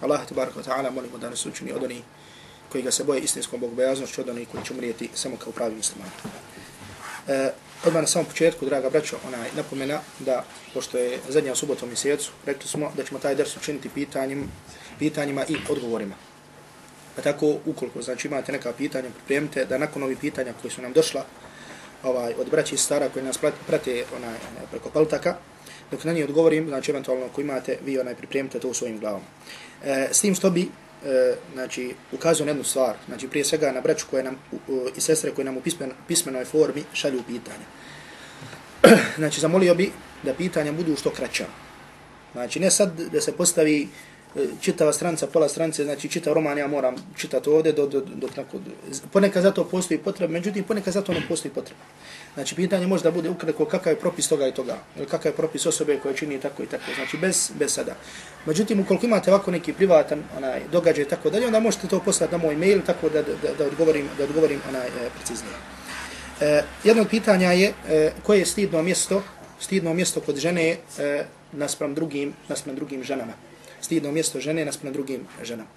Allah tabaraka wa ta'ala molimo da nas učini od onih koji ga se boje istinskom bogobojaznošću, od onih koji će umrijeti samo kao pravi musliman. E, odmah na samom početku, draga braćo, onaj napomena da, pošto je zadnja subota u mjesecu, rekli smo da ćemo taj ders učiniti pitanjima, pitanjima i odgovorima. Pa tako, ukoliko znači, imate neka pitanja, pripremite da nakon ovih pitanja koji su nam došla ovaj, od braći i stara koji nas prate onaj, preko paltaka, dok na nje odgovorim, znači eventualno ako imate, vi onaj pripremite to u svojim glavama. E, s tim što bi e, znači, ukazao na jednu stvar, znači prije svega na braću koje nam, u, i sestre koje nam u pismen, pismenoj formi šalju pitanja. znači, zamolio bi da pitanja budu što kraća. Znači, ne sad da se postavi čitava stranca, pola strance, znači čitav roman ja moram čitati ovdje do, do, dok nakon... Ponekad zato postoji potreba, međutim ponekad zato ne postoji potreba. Znači pitanje možda bude ukratko kakav je propis toga i toga, ili kakav je propis osobe koja čini tako i tako, znači bez, bez sada. Međutim, ukoliko imate ovako neki privatan onaj, događaj i tako dalje, onda možete to poslati na moj mail tako da, da, da odgovorim, da odgovorim onaj, e, preciznije. E, jedno od pitanja je e, koje je stidno mjesto, stidno mjesto kod žene e, naspram drugim, naspram drugim ženama stidno mjesto žene naspram drugim ženama.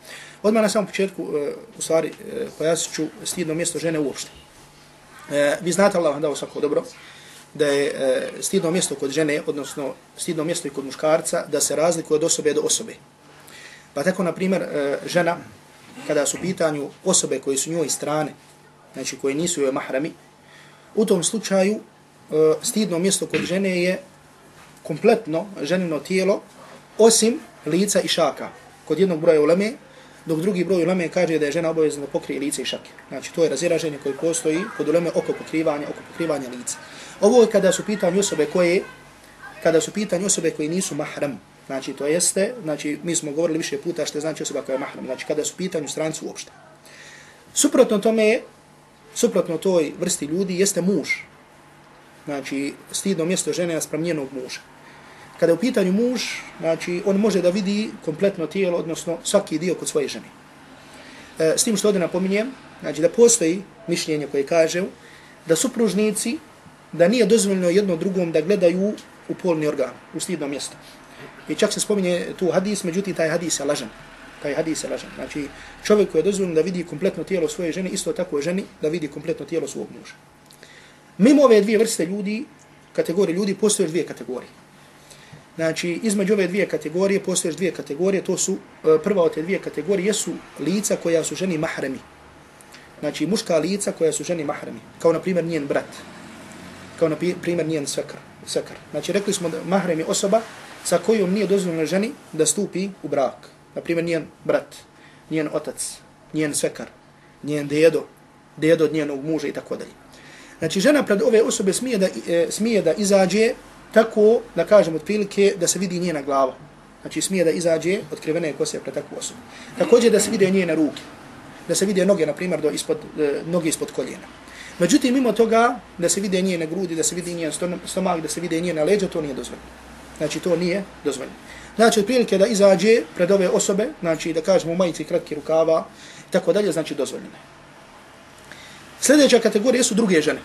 Odmah na samom početku, e, u stvari, e, pojasnit ću stidno mjesto žene uopšte. E, vi znate, Allah vam dao svako dobro, da je e, stidno mjesto kod žene, odnosno stidno mjesto i kod muškarca, da se razlikuje od osobe do osobe. Pa tako, na primjer, e, žena, kada su pitanju osobe koje su njoj strane, znači koje nisu joj mahrami, u tom slučaju e, stidno mjesto kod žene je kompletno ženino tijelo, osim lica i šaka kod jednog broja uleme, dok drugi broj uleme kaže da je žena obavezna da pokrije lice i šake. Znači, to je raziraženje koje postoji kod uleme oko pokrivanja, oko pokrivanja lica. Ovo je kada su pitanje osobe koje, kada su pitanje osobe koje nisu mahram. Znači, to jeste, znači, mi smo govorili više puta što znači osoba koja je mahram. Znači, kada su pitanju strancu uopšte. Suprotno tome, suprotno toj vrsti ljudi, jeste muž. Znači, stidno mjesto žene je njenog muža kada je u pitanju muž, znači on može da vidi kompletno tijelo, odnosno svaki dio kod svoje žene. E, s tim što ovdje napominjem, znači da postoji mišljenje koje kaže da supružnici, da nije dozvoljeno jedno drugom da gledaju u polni organ, u stidno mjesto. I čak se spominje tu hadis, međutim taj hadis je lažan. Taj hadis je lažan. Znači čovjek koji je dozvoljeno da vidi kompletno tijelo svoje žene, isto tako je ženi da vidi kompletno tijelo svog muža. Mimo ove dvije vrste ljudi, kategorije ljudi, postoje dvije kategorije. Znači, između ove dvije kategorije, postoje dvije kategorije, to su, e, prva od te dvije kategorije, jesu lica koja su ženi mahremi. Znači, muška lica koja su ženi mahremi, kao na primjer njen brat, kao na primjer njen svekar. svekar. Znači, rekli smo da mahremi osoba sa kojom nije dozvoljeno ženi da stupi u brak. Na primjer, njen brat, njen otac, njen svekar, njen dedo, dedo od njenog muža i tako dalje. Znači, žena pred ove osobe smije da, e, smije da izađe tako da kažem otprilike da se vidi njena glava. Znači smije da izađe otkrivene kose pred takvu osobu. Također da se vide njene ruke. Da se vide noge, na primjer, do ispod, e, noge ispod koljena. Međutim, mimo toga, da se vide njene grudi, da se vidi njen stomak, da se vide njena leđa, to nije dozvoljeno. Znači, to nije dozvoljeno. Znači, otprilike da izađe pred ove osobe, znači da kažemo majici kratki rukava, tako dalje, znači dozvoljeno. Sljedeća kategorija su druge žene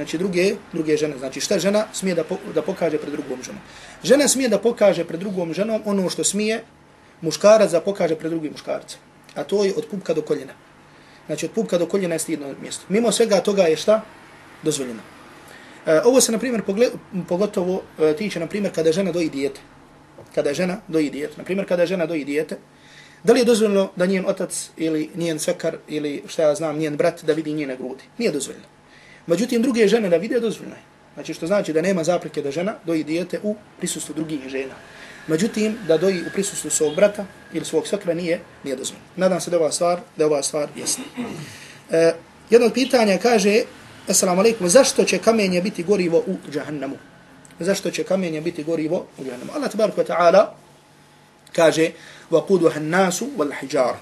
znači druge, druge žene. Znači šta žena smije da, po, da pokaže pred drugom ženom? Žena smije da pokaže pred drugom ženom ono što smije muškarac da pokaže pred drugim muškarcem. A to je od pupka do koljena. Znači od pupka do koljena je stidno mjesto. Mimo svega toga je šta? Dozvoljeno. E, ovo se, na primjer, pogotovo e, tiče, na primjer, kada žena doji dijete. Kada žena doji dijete. Na primjer, kada žena doji dijete, da li je dozvoljeno da njen otac ili njen svekar ili šta ja znam, njen brat da vidi njene grudi? Nije dozvoljeno. Međutim, druge žene da vide dozvoljno je. Znači, što znači da nema zapreke da žena doji dijete u prisustvu drugih žena. Međutim, da doji u prisustvu svog brata ili svog svekra nije, nije dozvoljno. Nadam se da ova stvar, da ova stvar jasna. E, jedno od pitanja kaže, assalamu alaikum, zašto će kamenje biti gorivo u džahannamu? Zašto će kamenje biti gorivo u džahannamu? Allah tabaraka ta'ala kaže, وَقُودُهَا النَّاسُ وَالْحِجَارُ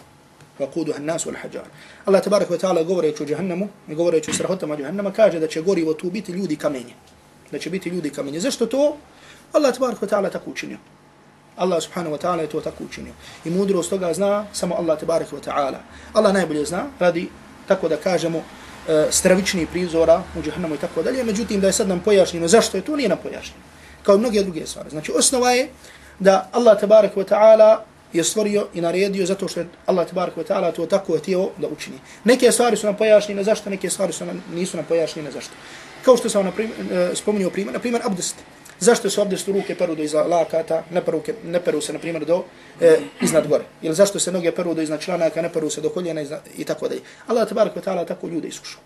وَقُودُهَا النَّاسُ وَالْحِجَارُ Allah tabaraka wa ta'ala govoreći o džahannamu i govoreći o strahotama džahannama kaže da će gorivo tu biti ljudi kamenje. Da će biti ljudi kamenje. Zašto to? Allah tabaraka wa ta'ala tako učinio. Allah subhanahu wa ta'ala je to tako učinio. I mudrost toga zna samo Allah tabaraka wa ta'ala. Allah najbolje zna radi tako da kažemo e, stravični prizora u džahannamu i tako dalje. Međutim da je sad nam pojašnjeno zašto je to nije nam pojašnjeno. Kao i mnoge druge stvari. Znači osnova je da Allah tabaraka wa ta'ala je stvorio i naredio zato što je Allah tbarak wa ta'ala to tako htio da učini. Neke stvari su nam pojašnjene zašto, neke stvari su nam, nisu nam pojašnjene zašto. Kao što sam e, spominio primjer, na primjer abdest. Zašto se abdest u ruke peru do iza lakata, ne peru, ne peru se na primjer do e, iznad gore. Ili zašto se noge peru do iznad članaka, ne peru se do koljena i tako dalje. Allah tbarak wa ta'ala tako ljude iskušao.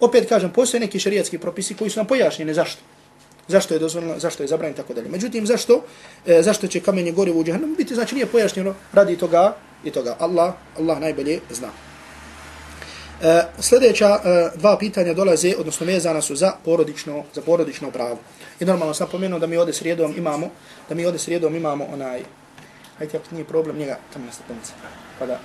Opet kažem, postoje neki šerijatski propisi koji su nam pojašnjeni zašto zašto je dozvoljeno, zašto je zabranjeno tako dalje. Međutim, zašto? E, zašto će kamenje gorivo u džehennemu biti? Znači nije pojašnjeno radi toga i toga. Allah, Allah najbolje zna. E, sljedeća e, dva pitanja dolaze, odnosno vezana su za porodično, za porodično pravo. I normalno sam pomenuo da mi ovdje srijedom imamo, da mi ovdje srijedom imamo onaj, hajte ako nije problem njega tamo na stepenice. Pa da.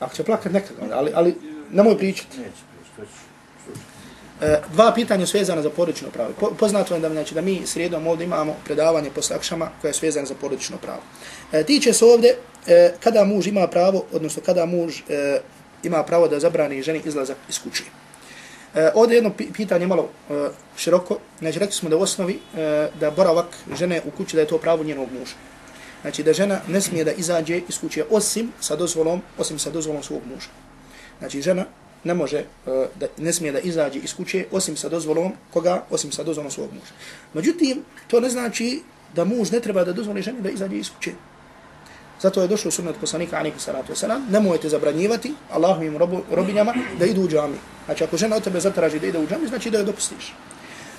Ako će plakat nekad, ali, ali nemoj pričati. Neću. E, dva pitanja su vezana za porodično pravo. Po, poznato je da, znači, da mi srijedom ovdje imamo predavanje po slakšama koje je vezano za porodično pravo. E, tiče se ovdje e, kada muž ima pravo, odnosno kada muž e, ima pravo da zabrani ženi izlazak iz kuće. E, ovdje jedno pitanje malo e, široko. Znači, rekli smo da u osnovi e, da boravak žene u kući da je to pravo njenog muža. Znači, da žena ne smije da izađe iz kuće osim sa dozvolom, osim sa dozvolom svog muža. Znači, žena ne može e, da ne smije da izađe iz kuće osim sa dozvolom koga osim sa dozvolom svog muža. Međutim to ne znači da muž ne treba da dozvoli ženi da izađe iz kuće. Zato je došlo sunnet poslanika alejhi salatu vesselam, nemojte zabranjivati Allahovim robu, robinjama da idu u džami. Znači ako žena od tebe zatraži da ide u džami, znači da je dopustiš.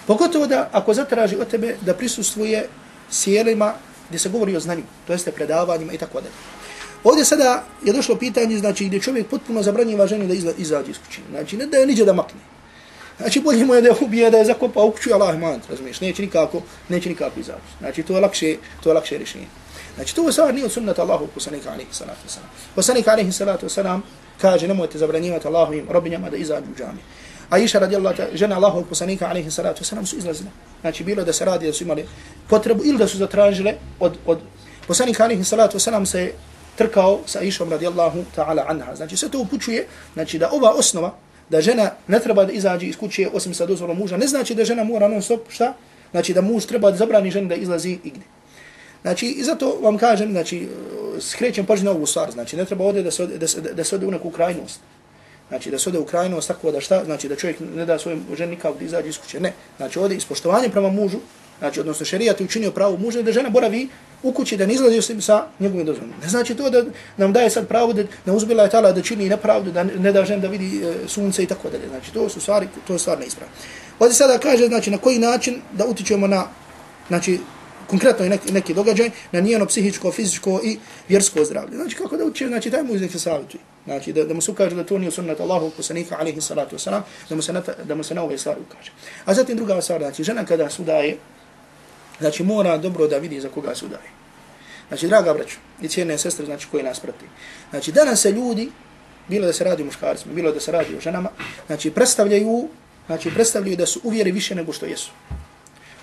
Pogotovo da ako zatraži od tebe da prisustvuje sjelima gdje se govori o znanju, to jeste predavanjima i tako dalje. Ovdje sada je došlo pitanje, znači, gdje čovjek potpuno zabranjiva ženi da izla, izađe iz kućine. Znači, ne da je niđe da makne. Znači, bolje mu je da je ubije, da je zakopa u kuću, Allah man, razumiješ, neće nikako, neće nikako izaći. Znači, to je lakše, to je lakše rješenje. Znači, to je stvar nije od sunnata Allahu poslanika alaihi salatu wasalam. Poslanika alaihi salatu wasalam kaže, nemojte zabranjivati Allahovim robinjama da izađu u džami. A iša radijallahu ta, žena Allahu poslanika alaihi salatu wasalam su izlazile. Znači, bilo da se radi da su imali potrebu ili da su zatražile od, od poslanika alejhi salatu vesselam se trkao sa Išom radijallahu ta'ala anha. Znači sve to upućuje znači, da ova osnova, da žena ne treba da izađe iz kuće osim sa dozvolom muža, ne znači da žena mora non stop, šta? Znači da muž treba da zabrani ženi da izlazi igde. Znači, i zato vam kažem, znači, skrećem pažnju na ovu stvar, znači, ne treba ovdje da se, da, se, da se ode u neku krajnost. Znači, da se ode u krajnost tako da šta, znači, da čovjek ne da svojom ženi nikako da izađe iz kuće. Ne, znači, ovdje ispoštovanje prema mužu, znači, odnosno šerijat je učinio pravo muža da žena boravi u kući da ne izlazi osim sa njegovim dozvolom. Ne znači to da nam daje sad pravo da ne uzbila je tala da čini nepravdu, da ne da žena da vidi e, sunce i tako dalje. Znači to su stvari, to je stvar neispravna. Ovdje sada kaže znači na koji način da utičemo na znači konkretno je neki, neki događaj na njeno psihičko, fizičko i vjersko zdravlje. Znači kako da uči, znači taj mu iznek se savjetuje. Znači da, da mu se ukaže da to nije sunnat Allahu poslanika alaihi salatu wasalam, da mu se na, da mu se na ove stvari ukaže. A zatim druga stvar, znači žena kada sudaje, Znači mora dobro da vidi za koga se udaje. Znači, draga braću i cijene sestre, znači koji nas prati. Znači, danas se ljudi, bilo da se radi o muškarcima, bilo da se radi o ženama, znači predstavljaju, znači predstavljaju da su uvjeri više nego što jesu.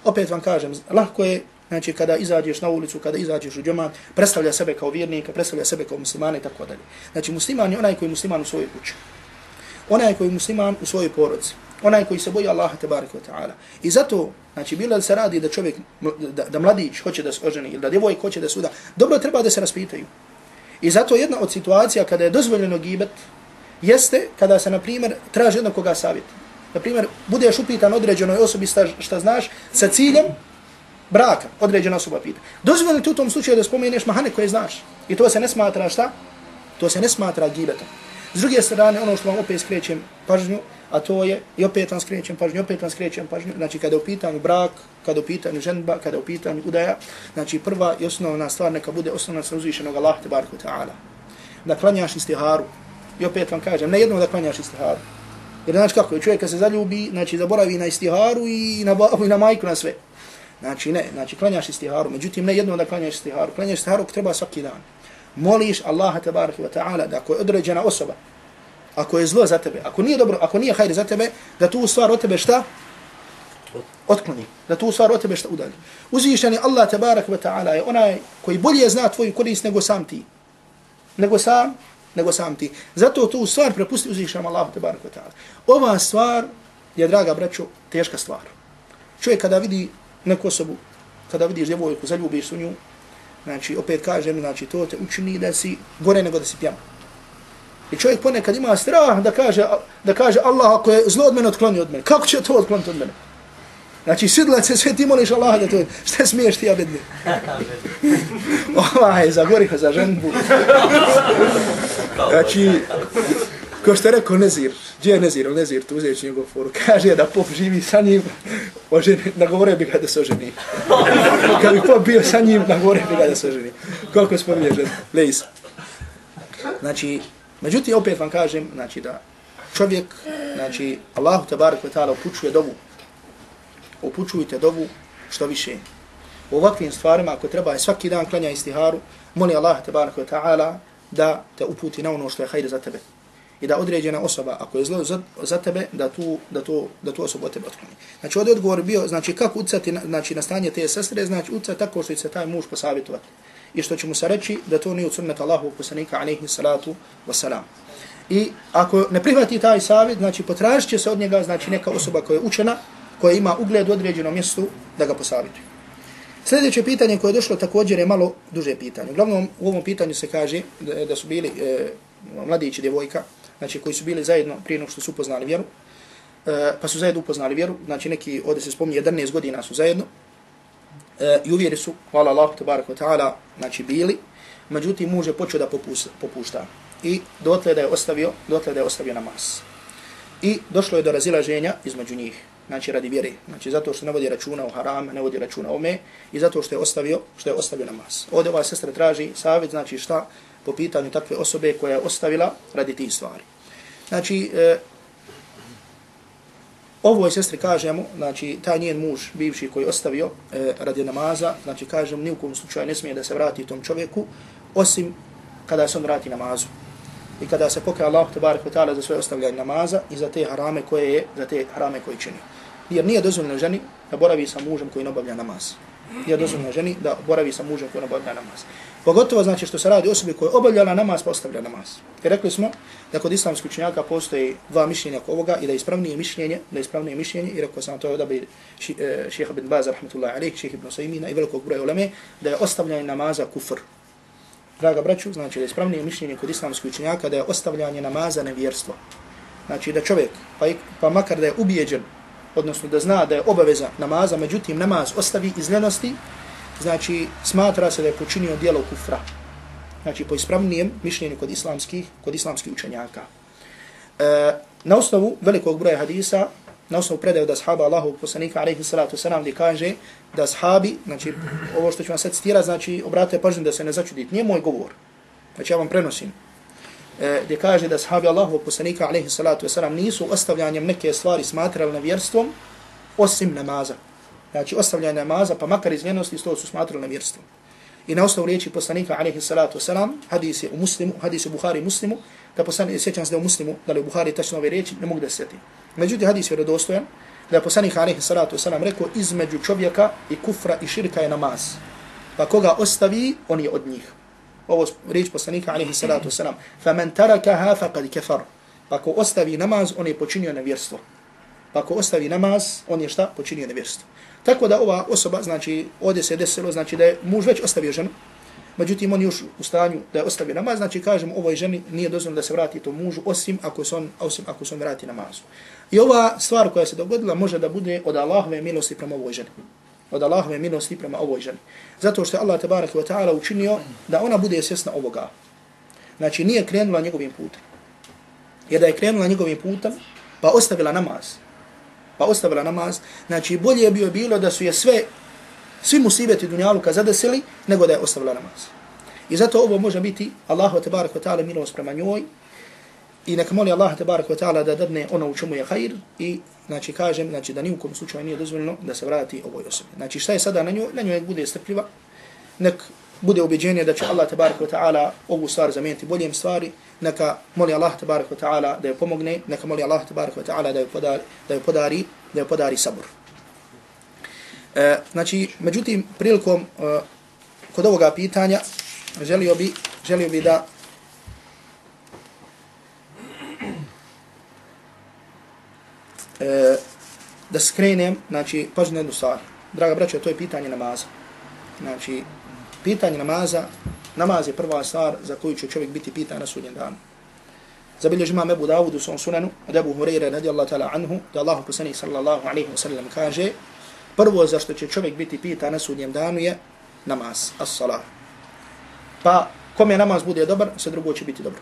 Opet vam kažem, lahko je, znači kada izađeš na ulicu, kada izađeš u džemat, predstavlja sebe kao vjernika, predstavlja sebe kao muslimana i tako dalje. Znači, musliman je onaj koji je musliman u svojoj kući. Onaj koji je musliman u svojoj porodci onaj koji se boji Allaha tebareke ve taala. I zato, znači bilo da se radi da čovjek da, da mladić hoće da se oženi ili da djevojk hoće da suda, dobro treba da se raspitaju. I zato jedna od situacija kada je dozvoljeno gibet jeste kada se na primjer traži jednog koga savjet. Na primjer, budeš upitan određenoj osobi šta, šta znaš sa ciljem braka, određena osoba pita. Dozvoljeno ti u tom slučaju da spomeneš mahane koje znaš. I to se ne smatra šta? To se ne smatra gibetom. S druge strane, ono što vam opet skrećem pažnju, a to je, i opet vam skrećem pažnju, opet vam skrećem pažnju, znači kada je u pitanju brak, kada je u pitanju ženba, kada je u pitanju udaja, znači prva i osnovna stvar neka bude osnovna sa uzvišenog Allah, tebarku ta'ala. Da klanjaš istiharu, i opet vam kažem, ne jednom da klanjaš istiharu. Jer znači kako, čovjek kad se zaljubi, znači zaboravi na istiharu i na babu i na majku, na sve. Znači ne, znači klanjaš istiharu, međutim ne jednom da klanjaš istiharu, klanjaš istiharu treba svaki dan. Moliš Allaha tabaraka wa ta'ala da ako je određena osoba, ako je zlo za tebe, ako nije dobro, ako nije hajr za tebe, da tu stvar od tebe šta? Otkloni. Da tu stvar od tebe šta udalji. Uzvišeni Allah tabarak wa ta'ala je onaj koji bolje zna tvoju korist nego sam ti. Nego sam, nego sam ti. Zato tu stvar prepusti uzvišenom Allah tabarak wa ta'ala. Ova stvar je, draga braćo, teška stvar. Čovjek kada vidi neku osobu kada vidiš djevojku, zaljubiš u nju, znači, opet kažem, znači, to te učini da si gore nego da si pjan. I čovjek ponekad ima strah da kaže, da kaže Allah ako je zlo od mene otkloni od mene. Kako će to otkloniti od mene? Znači, sidlac se sve ti moliš Allah da to, šta smiješ ti, abedni? Ovaj, za goriho, za ženbu. Znači, ko što je rekao Nezir, gdje je Nezir, Nezir, tu uzeći njegov foru, kaže da pop živi sa njim, oženi, nagovore bi ga da se oženi. Kad bi pop bio sa njim, nagovore bi ga da se oženi. Koliko spominje žen, lejs. Znači, međutim, opet vam kažem, znači da čovjek, znači, Allahu tabarak wa ta'ala upućuje dovu, upućujte dovu što više. U ovakvim stvarima, ako treba je svaki dan klanja istiharu, moli Allah tabarak wa ta'ala da te uputi na ono što je hajde za tebe i da određena osoba ako je zlo za, za tebe da tu da to da tu osobu od tebe otkloni. Znači ovdje odgovor bio znači kako ucati na, znači na stanje te sestre znači ucati tako što će se taj muž posavjetovati. I što će mu se reći da to nije od sunnata Allahu poslanika alejhi salatu wasalam. I ako ne prihvati taj savjet, znači potražit će se od njega znači neka osoba koja je učena, koja ima ugled u određenom mjestu da ga posavjetuje. Sljedeće pitanje koje je došlo također je malo duže pitanje. Uglavnom u ovom pitanju se kaže da, da su bili e, mladići djevojka, znači koji su bili zajedno prije nego što su upoznali vjeru, e, pa su zajedno upoznali vjeru, znači neki ovdje se spominje 11 godina su zajedno, e, i uvjeri su, hvala Allahu tabarak wa ta'ala, znači bili, međutim muž je počeo da popusta, popušta i dotle da je ostavio, dotle da je ostavio namaz. I došlo je do razilaženja između njih, znači radi vjere, znači zato što ne vodi računa o haram, ne vodi računa o me i zato što je ostavio, što je ostavio namaz. Ovdje ova sestra traži savjet, znači šta po pitanju takve osobe koja je ostavila radi tih stvari. Znači, e, ovoj sestri kažemo, znači, taj njen muž, bivši koji je ostavio e, radi namaza, znači, kažem, ni u kom slučaju ne smije da se vrati tom čovjeku, osim kada se on vrati namazu. I kada se pokaje Allah, tabarak ta'ala, za svoje ostavljanje namaza i za te harame koje je, za te harame koje čini. Jer nije dozvoljeno ženi da boravi sa mužem koji ne obavlja namaz je dozvoljeno ženi da boravi sa mužem koji ne obavlja namaz. Pogotovo znači što se radi osobi koja je obavljala namaz pa postavlja namaz. I rekli smo da kod islamskih učenjaka postoji dva mišljenja oko ovoga i da ispravnije mišljenje, da ispravnije mišljenje i rekao sam to je odabir e, šeha bin Baza rahmetullahi alaih, šeha ibn Saimina i velikog broja uleme, da je ostavljanje namaza kufr. Draga braću, znači da je ispravnije mišljenje kod islamskih učenjaka da je ostavljanje namaza nevjerstvo. Znači da čovjek, pa, pa makar da je ubijeđen, odnosno da zna da je obaveza namaza, međutim namaz ostavi iz ljenosti, znači smatra se da je počinio dijelo kufra. Znači po ispravnijem mišljenju kod islamskih, kod islamskih učenjaka. E, na osnovu velikog broja hadisa, na osnovu predaju da sahaba Allahu poslanika alaihi salatu wasalam gdje kaže da sahabi, znači ovo što ću vam sad citirati, znači obratite pažnju da se ne začudite, nije moj govor. Znači ja vam prenosim. E, gdje kaže da sahabi Allahu poslanika alaihi salatu wasalam nisu ostavljanjem neke stvari smatrali nevjerstvom osim namaza znači ostavljanje namaza, pa makar iz ljenosti, to su smatrali nevjerstvom. I na osnovu riječi poslanika, alaihi salatu wasalam, hadis je u muslimu, hadis je u Buhari muslimu, da poslanik, sjećam se da u muslimu, da li u Buhari tačno ove riječi, ne mogu da se sjeti. Međutim, hadis je redostojan da je poslanik, alaihi salatu wasalam, rekao, između čovjeka i kufra i širka je namaz. Pa koga ostavi, on je od njih. Ovo riječ poslanika, alaihi salatu wasalam, fa men tarakaha faqad kafar. Pa ko ostavi namaz, on je počinio nevjerstvo. Pa ko ostavi namaz, on je šta? Počinio nevjerstvo. Tako da ova osoba, znači, ovdje se desilo, znači da je muž već ostavio ženu, međutim on još u stanju da je ostavio namaz, znači kažem ovoj ženi nije dozvoljeno da se vrati tom mužu, osim ako se on, osim ako se on vrati namazu. I ova stvar koja se dogodila može da bude od Allahove milosti prema ovoj ženi. Od Allahove milosti prema ovoj ženi. Zato što je Allah tabaraka wa ta'ala učinio da ona bude svjesna ovoga. Znači nije krenula njegovim putem. Jer da je krenula njegovim putem, pa ostavila namaz, pa ostavila namaz, znači bolje je bilo da su je sve, svi musibeti dunjaluka zadesili, nego da je ostavila namaz. I zato ovo može biti Allahu tabaraka wa ta'ala milost prema njoj i nek moli Allah tebarak wa ta'ala da dadne ono u čemu je hajr i znači kažem znači da nijukom slučaju nije dozvoljeno da se vrati ovoj osobi. Znači šta je sada na njoj? Na njoj bude strpljiva, nek bude ubeđenje da će Allah tebarak wa ta'ala ovu stvar zamijeniti boljem stvari, neka moli Allah tabarak wa ta'ala da joj pomogne, neka moli Allah tabarak wa ta'ala da joj podari, da joj podari, da joj podari sabr E, znači, međutim, prilikom e, kod ovoga pitanja želio bi, želio bi da e, da skrenem, znači, pažnju jednu stvar. draga braća, to je pitanje namaza. Znači, pitanje namaza, namaz je prva stvar za koju će čovjek biti pitan na sudnjem danu. Zabilježi imam Ebu Dawud u svom sunanu, od Ebu Hureyre radijallahu ta'ala anhu, da Allahu poslanih sallallahu alaihi wa sallam kaže, prvo za što će čovjek biti pitan na sudnjem danu je namaz, as-salah. Pa, kom je namaz bude dobar, sve drugo će biti dobro.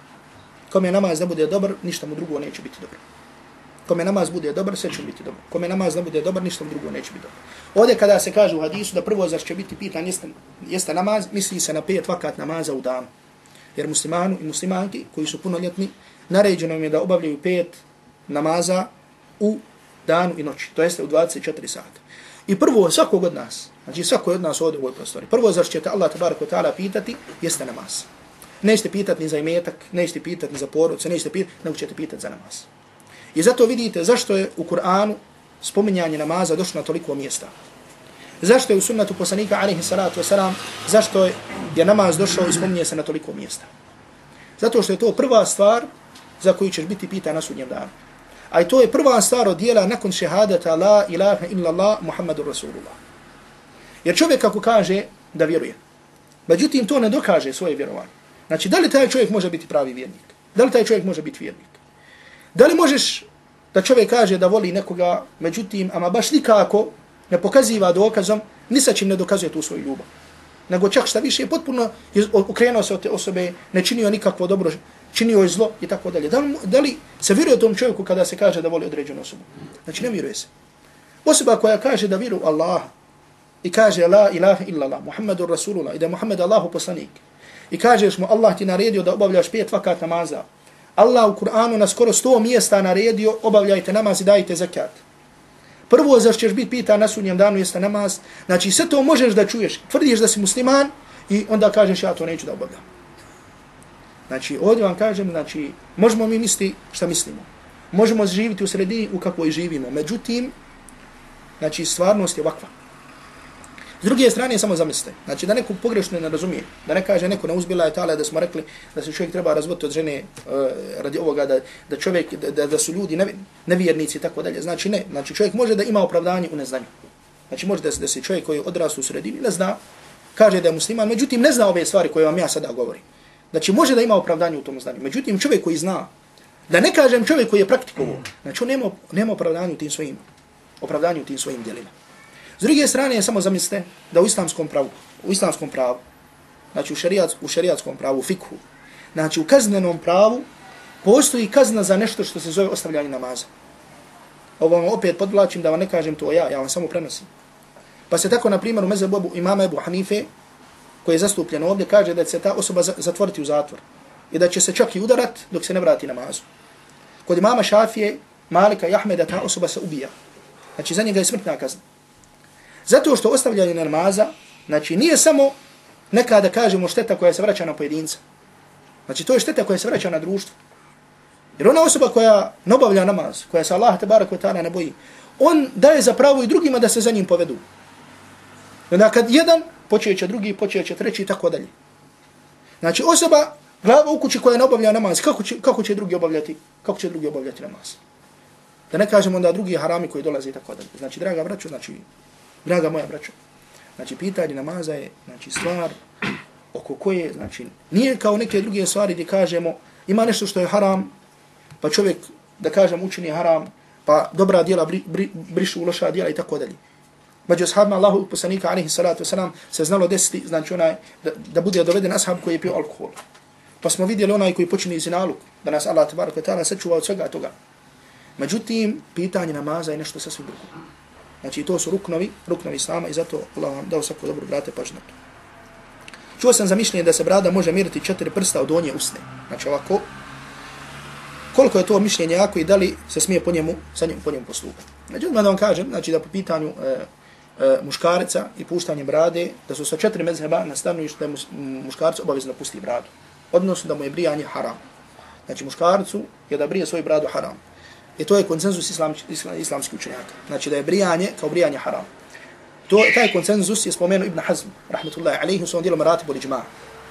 Kom je namaz ne bude dobar, ništa mu drugo neće biti dobro. Kome namaz bude dobar, sve će biti dobro. Kome namaz ne bude dobar, ništa drugo neće biti dobro. Ovdje kada se kaže u hadisu da prvo zar će biti pitan jeste, jeste namaz, misli se na pet vakat namaza u danu. Jer muslimanu i muslimanki koji su punoljetni, naređeno im je da obavljaju pet namaza u danu i noći. To jeste u 24 sata. I prvo svakog od nas, znači svako od nas ovdje u ovoj prostori, prvo zar ćete Allah tabaraka ta'ala pitati, jeste namaz. Nećete pitati ni za imetak, nećete pitati ni za porodce, nećete pitati, nego ćete pitati za namaz. I zato vidite zašto je u Kur'anu spominjanje namaza došlo na toliko mjesta. Zašto je u sunnetu poslanika alaihi salatu wasalam, zašto je, je namaz došao i spominje se na toliko mjesta. Zato što je to prva stvar za koju ćeš biti pitan na sudnjem danu. A i to je prva stvar od dijela nakon šehadata la ilaha illa Allah Muhammadur Rasulullah. Jer čovjek kako kaže da vjeruje, međutim to ne dokaže svoje vjerovanje. Znači, da li taj čovjek može biti pravi vjernik? Da li taj čovjek može biti vjernik? Da li možeš da čovjek kaže da voli nekoga, međutim, ama baš nikako ne pokaziva dokazom, ni sa čim ne dokazuje tu svoju ljubav. Nego čak šta više, potpuno je okrenuo se od te osobe, ne činio nikakvo dobro, činio je zlo i tako dalje. Da li, da li se vjeruje tom čovjeku kada se kaže da voli određenu osobu? Znači ne vjeruje se. Osoba koja kaže da vjeruje Allah i kaže la ilaha illa Allah, Muhammedur Rasulullah i da je Muhammed Allahu poslanik i kažeš mu Allah ti naredio da obavljaš pet vakat namaza, Allah u Kur'anu na skoro sto mjesta naredio, obavljajte namaz i dajte zakat. Prvo zašto ćeš biti pita na sunnjem danu jeste namaz, znači sve to možeš da čuješ, tvrdiš da si musliman i onda kažeš ja to neću da obavljam. Znači ovdje vam kažem, znači možemo mi misli šta mislimo. Možemo živiti u sredini u kakvoj živimo, međutim, znači stvarnost je ovakva. S druge strane, samo zamislite. Znači, da neko pogrešno ne razumije, da ne kaže neko ne uzbila je tala da smo rekli da se čovjek treba razvoditi od žene uh, radi ovoga, da, da čovjek, da, da su ljudi nevjernici i tako dalje. Znači, ne. Znači, čovjek može da ima opravdanje u neznanju. Znači, može da se, da se čovjek koji odrastu u sredini ne zna, kaže da je musliman, međutim, ne zna ove stvari koje vam ja sada govorim. Znači, može da ima opravdanje u tom znanju. Međutim, čovjek koji zna, da ne kažem čovjek koji je praktikovo, znači, on nema, nema opravdanje u tim svojim, opravdanje u tim svojim djelima. S druge strane, samo zamislite da u islamskom pravu, u islamskom pravu, znači u, šariat, u šariatskom pravu, u fikhu, znači u kaznenom pravu, postoji kazna za nešto što se zove ostavljanje namaza. Ovo vam opet podvlačim da vam ne kažem to ja, ja vam samo prenosim. Pa se tako, na primjer, u mezebu imama Ebu Hanife, koji je zastupljen ovdje, kaže da će se ta osoba zatvoriti u zatvor. I da će se čak i udarat dok se ne vrati namazu. Kod imama Šafije, Malika i Ahmeda, ta osoba se ubija. Znači, za njega je smrtna kazna. Zato što ostavljanje namaza, znači nije samo neka da kažemo šteta koja se vraća na pojedinca. Znači to je šteta koja se vraća na društvo. Jer ona osoba koja ne obavlja namaz, koja se Allah te ta'ala ne boji, on daje za pravo i drugima da se za njim povedu. Onda kad jedan, počeće drugi, počeće treći i tako dalje. Znači osoba, glava u kući koja ne obavlja namaz, kako će, kako će drugi obavljati, kako će drugi obavljati namaz? Da ne kažemo onda drugi harami koji dolaze i tako dalje. Znači, draga braćo, znači, Draga moja braćo, znači pitanje namaza je znači stvar oko koje, znači nije kao neke druge stvari gdje kažemo ima nešto što je haram, pa čovjek da kažem učini haram, pa dobra djela bri, bri, brišu loša djela i tako dalje. Među ashabima Allahu poslanika alaihi salatu wasalam se znalo desiti, znači onaj, da, da bude doveden ashab koji je pio alkohol. Pa smo vidjeli onaj koji počini zinaluk, da nas Allah tabaraka ta'ala sačuva od svega toga. Međutim, pitanje namaza je nešto sasvim drugo. Znači to su ruknovi, ruknovi islama i zato Allah vam dao svako dobro brate pažnje na to. Čuo sam za mišljenje da se brada može mjeriti četiri prsta od donje usne. Znači ovako, koliko je to mišljenje jako i da li se smije po njemu, sa njim, po njemu postupati. Međutim, da vam kažem, znači da po pitanju e, e, muškarica i puštanje brade, da su sa četiri mezheba nastavljaju da je muškarac obavezno pusti bradu. Odnosno da mu je brijanje haram. Znači muškarcu je da brije svoju bradu haram. I to je konsenzus islam, islam, islamskih učenjaka. Znači da je brijanje kao brijanje haram. To, taj konsenzus je spomenuo Ibn Hazm, rahmetullahi alaihi, u svom dijelu Marati boli džma.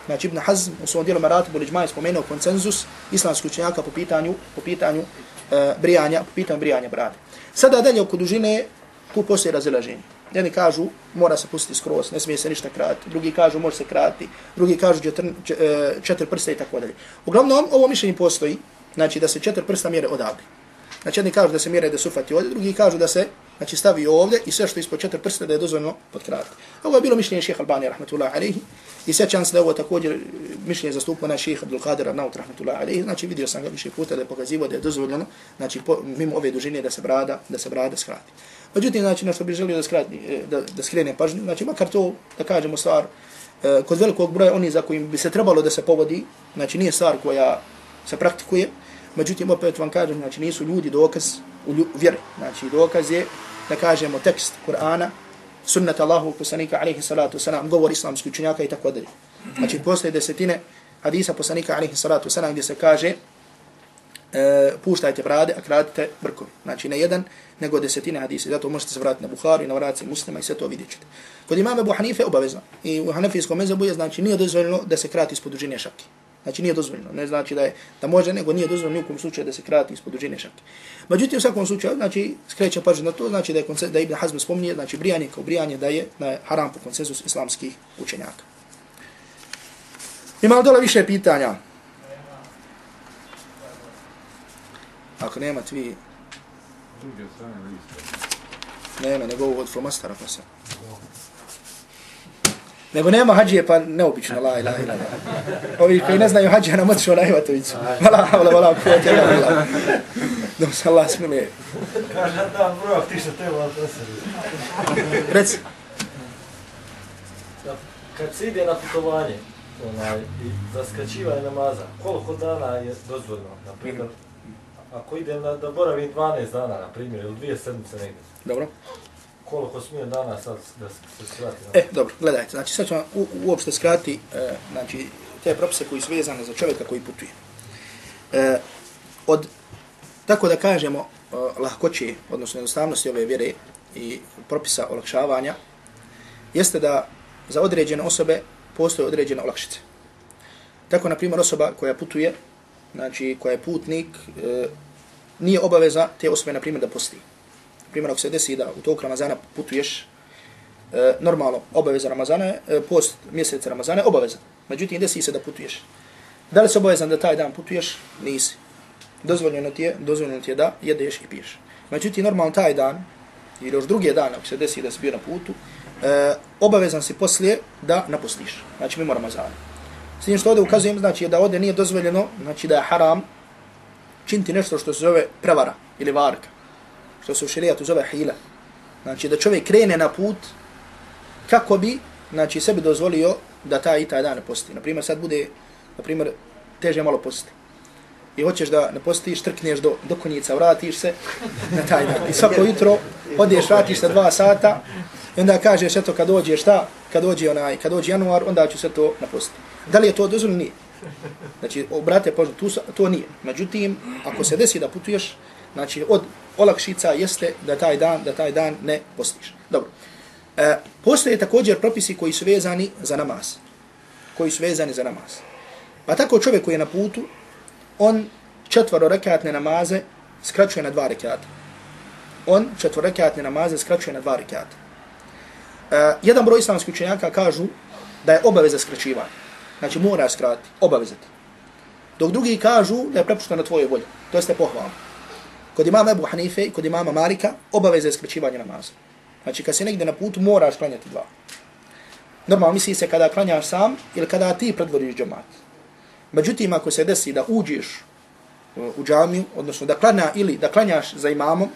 Znači Ibn Hazm u svom dijelu Marati boli džma je spomenuo konsenzus islamskih učenjaka po pitanju, po pitanju uh, brijanja, po pitanju brijanja brade. Sada dalje oko dužine, tu postoje razilaženje. Jedni kažu, mora se pustiti skroz, ne smije se ništa krati. Drugi kažu, može se krati. Drugi kažu, četiri, e, četiri prsta i tako dalje. Uglavnom, ovo mišljenje postoji, znači da se četiri prsta mjere odavde. Znači, jedni kažu da se mjere da su fati ovdje, drugi kažu da se znači, stavi ovdje i sve što ispod četiri prsta da je dozvoljno potkrati. Ovo je bilo mišljenje šeha Albani, rahmatullahi alaihi. I sjećam se da ovo također e, mišljenje zastupao na šeha Abdul Qadir Arnaut, rahmatullahi alaihi. Znači, vidio sam ga više puta da je pokazivo da je dozvoljeno, znači, po, mimo ove dužine da se brada, da se brada skrati. Međutim, znači, na što bih želio da, skrati, e, da, da skrenem pažnju, znači, makar to, da kažemo stvar, e, kod velikog broja oni za kojim bi se trebalo da se povodi, znači, nije stvar koja se praktikuje, međutim, opet vam kažem, znači, nisu ljudi dokaz u vjeri. Znači, dokaz je, da kažemo, tekst Kur'ana, sunnet Allahu poslanika, alaihi salatu wasalam, govor islamski učenjaka i tako dalje. Znači, postoje desetine hadisa poslanika, alaihi salatu wasalam, gdje se kaže, e, puštajte brade, a kratite brkovi. Znači ne jedan, nego desetine hadisa. Zato možete se vratiti na Bukhari, na vratici muslima i sve to vidjet ćete. Kod imama Abu Hanife obavezno. I u hanefijskom mezabu je znači nije dozvoljeno da se krati ispod dužine šake. Znači nije dozvoljeno. Ne znači da je da može, nego nije dozvoljeno nijekom slučaju da se krati ispod dužine šake. Međutim, u svakom slučaju, znači, skreće pažnju na to, znači da je konce, da Ibn Hazm spominje, znači brijanje kao brijanje da je na haram po konsensus islamskih učenjaka. Imamo dole više pitanja. Ako nema tvi... Nema, nego ovo od flomastara pa se. Nego nema hađije pa neobično, la ilaha ila. Ovi koji ne znaju hađija nam otišao na Ivatovicu. Vala, vala, vala, kuvat je vala. Da se Allah smilije. Kaže, da, bro, ti što treba da se Reci. Kad se ide na putovanje, onaj, i za skraćivanje namaza, koliko dana je dozvoljno, na primjer, ako idem na, da boravim 12 dana, na primjer, ili dvije sedmice negdje, Dobro koliko smije dana sad da se, se skrati? E, dobro, gledajte. Znači, sad ću vam u, uopšte skrati, e, znači, te propise koji su vezane za čovjeka koji putuje. E, od, tako da kažemo, e, lahkoće, odnosno jednostavnosti ove vjere i propisa olakšavanja, jeste da za određene osobe postoje određene olakšice. Tako, na primjer, osoba koja putuje, znači, koja je putnik, e, nije obaveza te osobe, na primjer, da posti. Primjer, ako se desi da u tog Ramazana putuješ, e, normalno, obaveza Ramazana je, e, post mjeseca Ramazana je obaveza. Međutim, desi se da putuješ. Da li se obavezan da taj dan putuješ? Nisi. Dozvoljeno ti je, dozvoljeno ti je da jedeš i piješ. Međutim, normalno taj dan, ili još drugi dan, ako se desi da si bio na putu, e, obavezan si poslije da napustiš. Znači, mimo Ramazana. S tim što ovdje ukazujem, znači da ovdje nije dozvoljeno, znači da je haram činiti nešto što se zove prevara ili varka. Što se u šerijatu zove hila. Znači da čovjek krene na put kako bi znači, sebi dozvolio da taj i taj dan ne posti. Naprimjer, sad bude, naprimjer, teže malo posti. I hoćeš da ne postiš, trkneš do, do konjica, vratiš se na taj dan. I svako jutro odeš, vratiš se dva sata i onda kažeš, eto, kad dođe šta, kad dođe, onaj, kad dođe januar, onda ću se to napostiti. Da li je to dozvoljeno? Nije. Znači, obrate pažnju, tu, to nije. Međutim, ako se desi da putuješ, znači, od olakšica jeste da taj dan, da taj dan ne postiš. Dobro. E, postoje također propisi koji su vezani za namaz. Koji su vezani za namaz. Pa tako čovjek koji je na putu, on četvoro rekatne namaze skraćuje na dva rekata. On četvoro rekatne namaze skraćuje na dva rekata. E, jedan broj islamskih učenjaka kažu da je obaveza skraćivanja. Znači mora skrati, obavezati. Dok drugi kažu da je prepušteno na tvoje volje. To jeste pohvalno. Kod imama Ebu Hanife i kod imama Malika obaveza je skraćivanje namaza. Znači kad se negdje na putu moraš klanjati dva. Normalno misli se kada klanjaš sam ili kada ti predvodiš džamat. Međutim, ako se desi da uđeš uh, u džamiju, odnosno da klanja ili da klanjaš za imamom,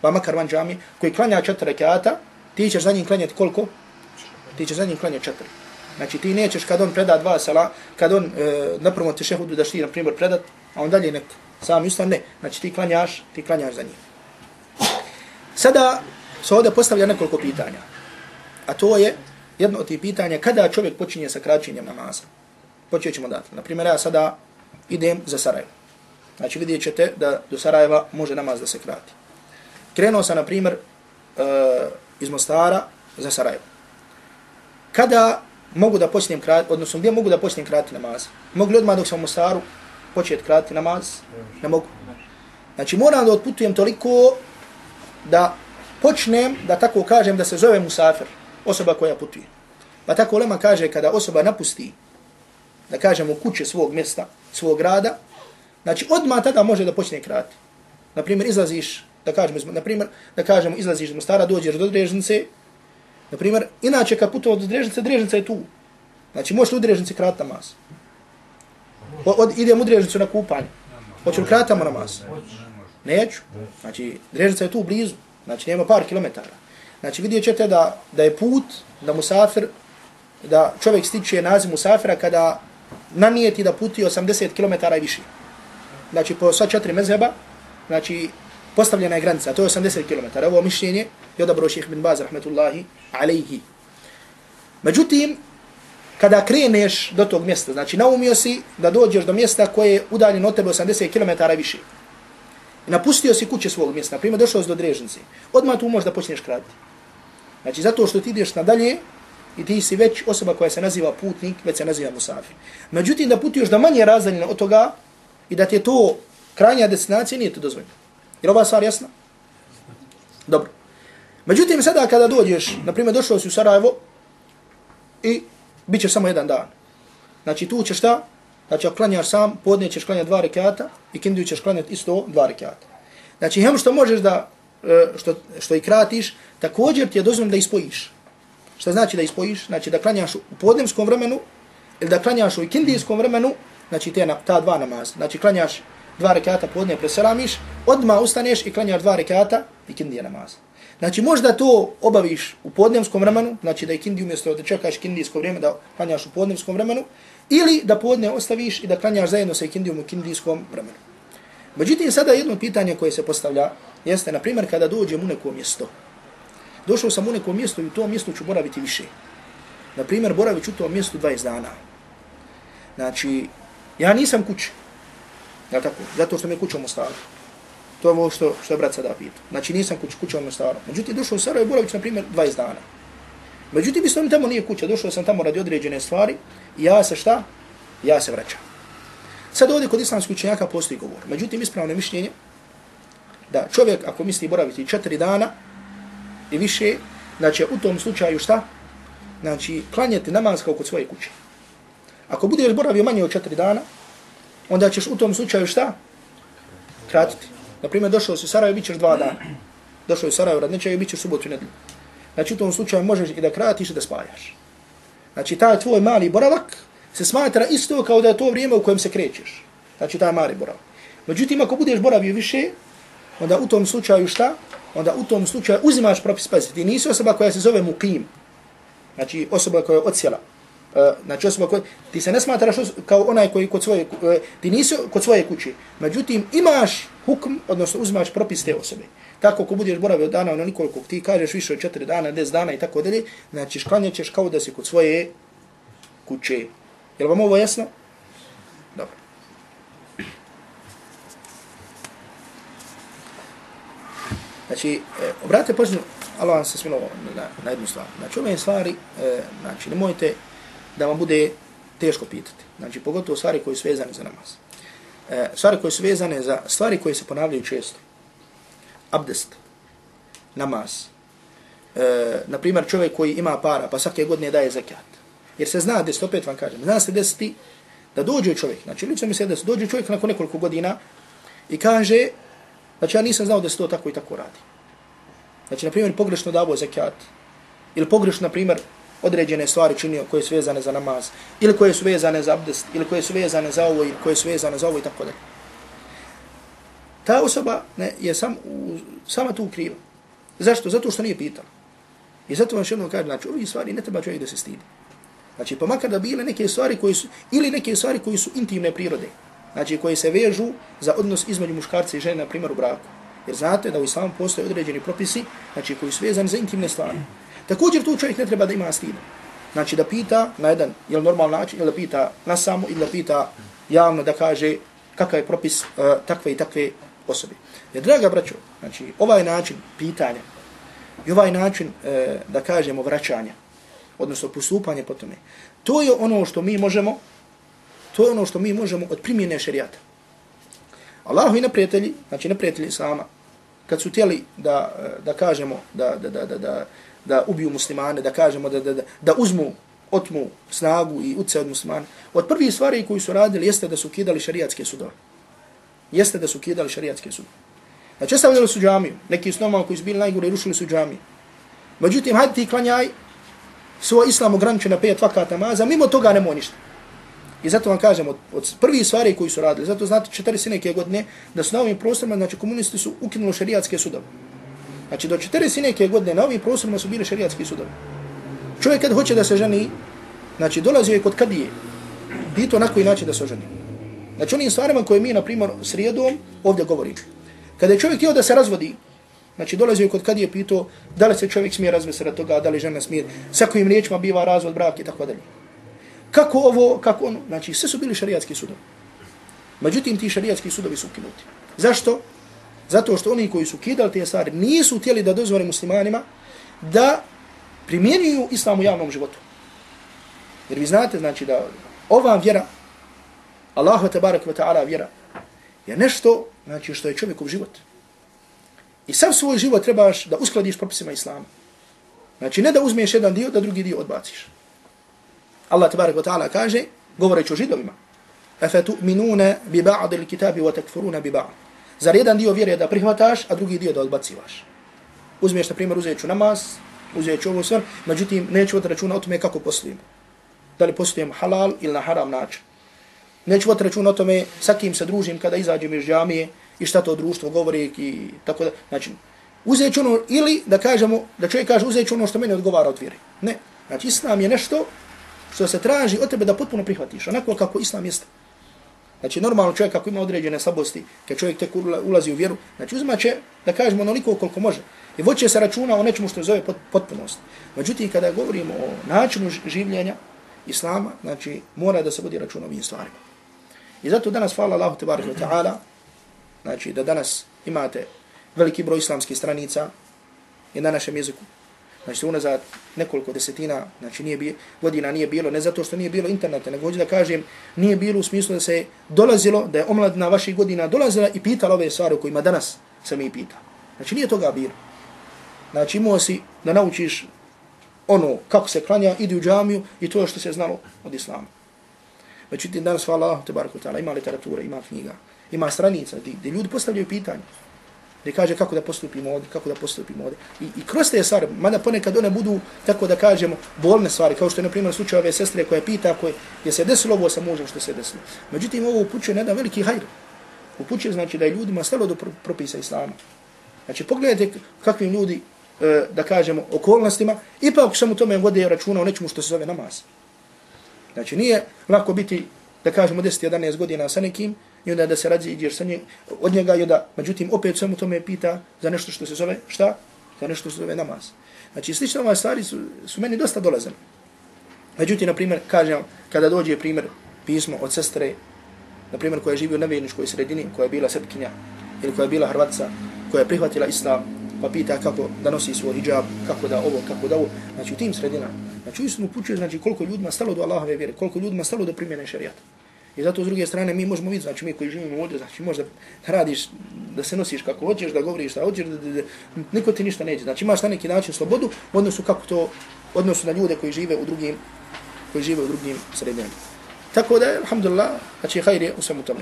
pa makar van džamije, koji klanja četiri rekata, ti ćeš za njim klanjati koliko? Ti ćeš za njim klanjati četiri. Znači ti nećeš kad on preda dva sala, kad on uh, e, na prvom tešehudu da ti na primjer predat, a on dalje nek sam ustane, ne. Znači ti klanjaš, ti klanjaš za njim. Sada se ovdje postavlja nekoliko pitanja. A to je jedno od tih pitanja kada čovjek počinje sa kraćenjem namaza. Počet ćemo dati. Naprimjer, ja sada idem za Sarajevo. Znači vidjet ćete da do Sarajeva može namaz da se krati. Krenuo sam, na primjer, uh, iz Mostara za Sarajevo. Kada mogu da počnem krati, odnosno gdje mogu da počnem krati namaz? Mogu li odmah dok sam u Mostaru početi krati namaz? Ne mogu. Znači moram da otputujem toliko da počnem da tako kažem da se zove musafir, osoba koja putuje. Pa tako lema kaže kada osoba napusti, da kažemo kuće svog mjesta, svog grada, znači odmah tada može da počne krati. Naprimjer, izlaziš, da kažemo, naprimjer, da kažemo, izlaziš iz Mostara, dođeš do Drežnice, naprimjer, inače kad putovao do Drežnice, Drežnica je tu. Znači, možeš u Drežnici krati namaz. Od, od, idem u Drežnicu na kupanje. Hoću li kratamo namaz? Neću. Znači, Drežnica je tu blizu. Znači, nema par kilometara. Znači, vidjet ćete da, da je put, da musafir, da čovjek stiče naziv musafira kada nanijeti da puti 80 km i više. Znači, po sva četiri mezheba, znači, postavljena je granica, to je 80 km. Ovo mišljenje je odabro ših bin Baz, rahmetullahi, alaihi. Međutim, kada kreneš do tog mjesta, znači naumio si da dođeš do mjesta koje je udaljeno od tebe 80 km više. I napustio si kuće svog mjesta, na primjer došao si do Drežnice, odmah tu možeš da počneš kraditi. Znači zato što ti ideš nadalje i ti si već osoba koja se naziva putnik, već se naziva musafir. Međutim da putuješ da manje razdaljeno od toga i da ti je to krajnja destinacija, nije to dozvoljeno. Je ova stvar jasna? Dobro. Međutim, sada kada dođeš, na primjer, došao si u Sarajevo i bit će samo jedan dan. Znači, tu ćeš šta? Znači, ako klanjaš sam, podne ćeš klanjati dva rekata i kindiju ćeš klanjati isto dva rekata. Znači, hem što možeš da, e, što, što i kratiš, također ti je dozvoljeno da ispojiš. Šta znači da ispojiš? Znači, da klanjaš u podnemskom vremenu ili da klanjaš u ikindijskom vremenu, znači te, ta dva namaza. Znači, klanjaš dva rekata podne preselamiš, odma ustaneš i klanjaš dva rekata i kindija namaz. Znači možda to obaviš u podnevskom vremenu, znači da je kindi umjesto da čekaš kindijsko vrijeme da klanjaš u podnevskom vremenu, ili da podne ostaviš i da klanjaš zajedno sa kindijom u kindijskom vremenu. Međutim, sada jedno pitanje koje se postavlja jeste, na primjer, kada dođem u neko mjesto. Došao sam u neko mjesto i u tom mjestu ću boraviti više. Na primjer, boravit ću u tom mjestu 20 dana. Znači, ja nisam kući. Ja tako? Zato što mi je kuća u Mostaru. To je ovo što, što je brat sada pitao. Znači nisam kuć, kuća u Mostaru. Međutim, došao u Sarajevo Borović, na primjer, 20 dana. Međutim, isto tamo nije kuća. Došao sam tamo radi određene stvari i ja se šta? Ja se vraćam. Sad ovdje kod islamskih učenjaka postoji govor. Međutim, ispravno mišljenje da čovjek ako misli boraviti 4 dana i više, znači u tom slučaju šta? Znači, klanjati namaz kao kod svoje kuće. Ako budeš boravio manje od 4 dana, onda ćeš u tom slučaju šta? Kratiti. Naprimjer, došao si u Sarajevo, bit ćeš dva dana. Došao u Sarajevo, i bit ćeš subotu i nedelju. Znači, u tom slučaju možeš i da kratiš i da spajaš. Znači, taj tvoj mali boravak se smatra isto kao da je to vrijeme u kojem se krećeš. Znači, taj mali boravak. Međutim, ako budeš boravio više, onda u tom slučaju šta? Onda u tom slučaju uzimaš propis paziti. Ti nisi osoba koja se zove mukim. Znači, osoba koja je odsjela. E, znači osoba koja, ti se ne smatraš kao onaj koji kod svoje, e, ti nisi kod svoje kuće. Međutim, imaš hukm, odnosno uzimaš propis te osobe. Tako ko budeš boravio dana ono nikoliko, ti kažeš više od četiri dana, des dana i tako dalje, znači šklanjat ćeš kao da si kod svoje kuće. Je vam ovo jasno? Dobro. Znači, e, obratite pažnju, Allah vam se smilo na, na jednu stvar. Znači, ove stvari, e, znači, nemojte, da vam bude teško pitati. Znači, pogotovo stvari koje su vezane za namaz. E, stvari koje su vezane za stvari koje se ponavljaju često. Abdest, namaz. E, naprimjer, čovjek koji ima para, pa svake godine daje zakat. Jer se zna, desiti, opet vam kažem, zna se desiti da dođe čovjek, znači lično mi se da dođe čovjek nakon nekoliko godina i kaže, znači ja nisam znao da se to tako i tako radi. Znači, na primjer, pogrešno davo zakat, ili pogrešno, na primjer, određene stvari činio koje su vezane za namaz, ili koje su vezane za abdest, ili koje su vezane za ovo, ili koje su vezane za ovo i tako dalje. Ta osoba ne, je sam, u, sama tu kriva. Zašto? Zato što nije pitala. I zato vam što jedno kaže, znači, ovih stvari ne treba čovjek da se stidi. Znači, pa makar da bile neke stvari koje su, ili neke stvari koje su intimne prirode, znači, koje se vežu za odnos između muškarca i žene, na primjer, u braku. Jer znate da u islamu postoje određeni propisi, znači, koji su vezani za intimne stvari. Također tu čovjek ne treba da ima stida. Znači da pita na jedan je normalan način, ili da pita na samo, ili da pita javno da kaže kakav je propis uh, takve i takve osobe. Jer, draga braćo, znači ovaj način pitanja i ovaj način, uh, da kažemo, vraćanja, odnosno postupanje po tome, to je ono što mi možemo, to je ono što mi možemo od primjene šerijata. Allahu i neprijatelji, znači neprijatelji sama, kad su tijeli da, eh, da kažemo, da, da, da, da, da, da ubiju muslimane, da kažemo da, da, da, da uzmu, otmu snagu i uce od muslimana. od prvih stvari koji su radili jeste da su kidali šariatske sudove. Jeste da su kidali šariatske sudove. Znači, ostavljali su džamiju. Neki su normalno koji su bili najgore rušili su džamiju. Međutim, hajde ti klanjaj svoj islam ograničen na pet vakata maza, mimo toga nemoj ništa. I zato vam kažem, od, od prvih stvari koji su radili, zato znate četiri sineke godine, da su na ovim prostorima, znači komunisti su ukinuli šarijatske sudove. Znači do četiri neke godine na ovim prostorima su bili šariatski sudovi. Čovjek kad hoće da se ženi, znači dolazio je kod kadije, pito na koji način da se ženi. Znači onim stvarima koje mi, na primjer, srijedom ovdje govorimo. Kada je čovjek htio da se razvodi, znači dolazio je kod kadije pito da li se čovjek smije razvesti od toga, da li žena smije, sa kojim riječima biva razvod, brak i tako dalje. Kako ovo, kako ono, znači sve su bili šarijatski sudovi. Međutim, ti šarijatski sudovi su ukinuti. Zašto? Zato što oni koji su kidali te stvari nisu htjeli da dozvore muslimanima da primjenjuju islam u javnom životu. Jer vi znate, znači, da ova vjera, Allahu tabarak wa ta'ala vjera, je nešto, znači, što je čovjekov život. I sam svoj život trebaš da uskladiš propisima islama. Znači, ne da uzmeš jedan dio, da drugi dio odbaciš. Allah tabarak wa ta'ala kaže, govoreći o židovima, أَفَتُؤْمِنُونَ tu'minuna bi ba'd al-kitabi Zar jedan dio vjere da prihvataš, a drugi dio da odbacivaš? Uzmeš, na primjer, uzet ću namaz, uzet ću ovo sve, međutim, neću od računa o tome kako poslujem. Da li poslujem halal ili na haram način. Neću vod računa o tome sa kim se družim kada izađem iz džamije i šta to društvo govori i tako da. Znači, uzet ono, ili da kažemo, da čovjek kaže uzet ono što meni odgovara od vjere. Ne. Znači, islam je nešto što se traži od tebe da potpuno prihvatiš, onako kako islam jeste. Znači, normalno čovjek ako ima određene slabosti, kad čovjek tek ulazi u vjeru, znači uzmaće, da kažemo, onoliko koliko može. I voće se računa o nečemu što zove potpunost. Međutim, kada govorimo o načinu življenja Islama, znači, mora da se vodi računa ovim stvarima. I zato danas, hvala Allahu te wa ta'ala, znači, da danas imate veliki broj islamskih stranica i na našem jeziku, Znači, unazad nekoliko desetina, znači nije bi, godina nije bilo, ne zato što nije bilo interneta, nego hoću da kažem, nije bilo u smislu da se dolazilo, da je omladina vaših godina dolazila i pitala ove stvari o kojima danas se mi pita. Znači, nije toga bilo. Znači, imao si da naučiš ono kako se klanja, idi u džamiju i to što se znalo od islama. Međutim, danas, hvala Allah, te barako ima literatura, ima knjiga, ima stranica gdje ljudi postavljaju pitanje da kaže kako da postupimo ovdje, kako da postupimo ovdje. I, i kroz te stvari, mada ponekad one budu, tako da kažemo, bolne stvari, kao što je, na primjer, slučaj ove sestre koja pita koje je se desilo ovo sa mužem što se desilo. Međutim, ovo upućuje na jedan veliki hajr. Upućuje znači da je ljudima stalo do propisa islama. Znači, pogledajte kakvim ljudi, e, da kažemo, okolnostima, ipak samo tome vode računa o nečemu što se zove namaz. Znači, nije lako biti, da kažemo, 10-11 godina sa nekim, i onda da se razi sa nje, od njega i onda, međutim, opet samo tome pita za nešto što se zove, šta? Za nešto što se zove namaz. Znači, slično ove stvari su, su meni dosta dolazene. Međutim, na primjer, kažem, kada dođe primjer pismo od sestre, na primjer, koja živi u nevjerničkoj sredini, koja je bila srpkinja, ili koja je bila hrvatca, koja je prihvatila islam, pa pita kako da nosi svoj hijab, kako da ovo, kako da ovo, znači u tim sredinama. Znači, uistinu pučuje, znači, koliko ljudima stalo do Allahove vjere, koliko ljudima stalo do primjene šarijata. I zato s druge strane mi možemo vidjeti, znači mi koji živimo ovdje, znači možda radiš, da se nosiš kako hoćeš, da govoriš šta hoćeš, da, da, da, niko ti ništa neće. Znači imaš na neki način slobodu u odnosu kako to, odnosu na ljude koji žive u drugim, koji žive u drugim sredinama. Tako da, alhamdulillah, znači hajr je u svemu tome.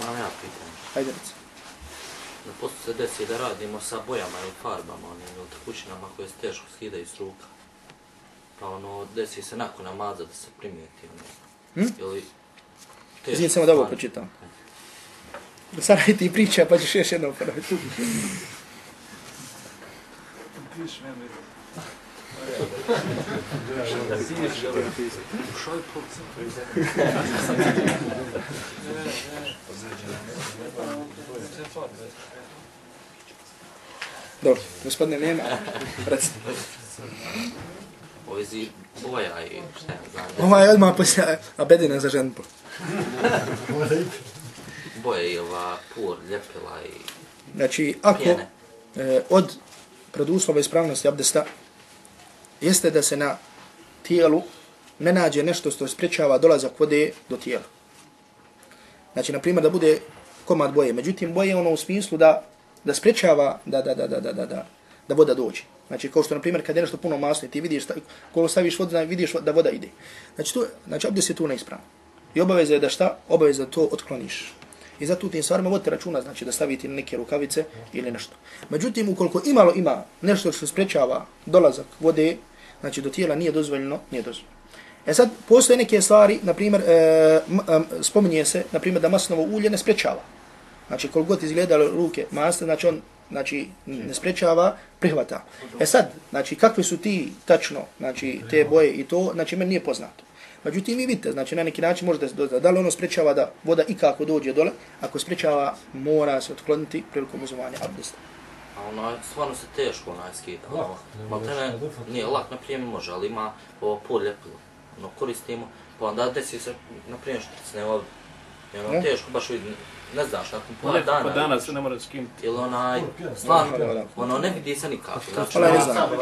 Imam ja pitanje. Hajde reći. Na posto se desi da radimo sa bojama ili farbama, onim ili tekućinama koje se teško skidaju s ruka. Pa ono, desi se nakon namaza da se primijeti, ono, Hm? Izvijem samo da ovo pročitam. Da sada ti priča, pa ćeš još jednom ponoviti. Dobro, gospodine nema, recite vezi boja i šta ja znam. Ovo je odmah poslije abedina za ženbu. Boje i ova pur, ljepila i Znači, ako e, od preduslova ispravnosti abdesta jeste da se na tijelu ne nađe nešto što sprečava dolazak vode do tijela. Znači, na primjer, da bude komad boje. Međutim, boje ono u smislu da da sprečava da, da, da, da, da, da, da voda dođe. Znači, kao što, na primjer, kad je nešto puno masno ti vidiš, kolo staviš vodu, znači, vidiš da voda ide. Znači, to, znači abdest je tu neispravno. I obaveza je da šta? Obaveza da to otkloniš. I zato tim stvarima vodite računa, znači da stavite neke rukavice ili nešto. Međutim, ukoliko imalo ima nešto što sprečava dolazak vode, znači do tijela nije dozvoljeno, nije dozvoljeno. E sad, postoje neke stvari, na primjer, e, e, spominje se, na primjer, da masnovo ulje ne sprečava. Znači, koliko god izgledalo ruke masne, znači on znači, ne sprečava, prihvata. E sad, znači, kakve su ti tačno, znači, te boje i to, znači, meni nije poznato. Međutim, vi vidite, znači, na neki način možete dodati, da li ono sprečava da voda i kako dođe dole, ako sprečava, mora se otkloniti prilikom uzovanja abdesta. A ono, stvarno se teško onaj skita. Lak. Ono, ne, nije lak, na primjer može, ali ima ovo podljepilo. Ono, koristimo, pa onda desi se, na primjer, što se ne ovdje. I ono, teško, baš vidim, ne znaš, nakon pola dana. Pa danas se ne mora skinuti. Ili onaj, stvarno, ono ne vidi se nikako. Znači,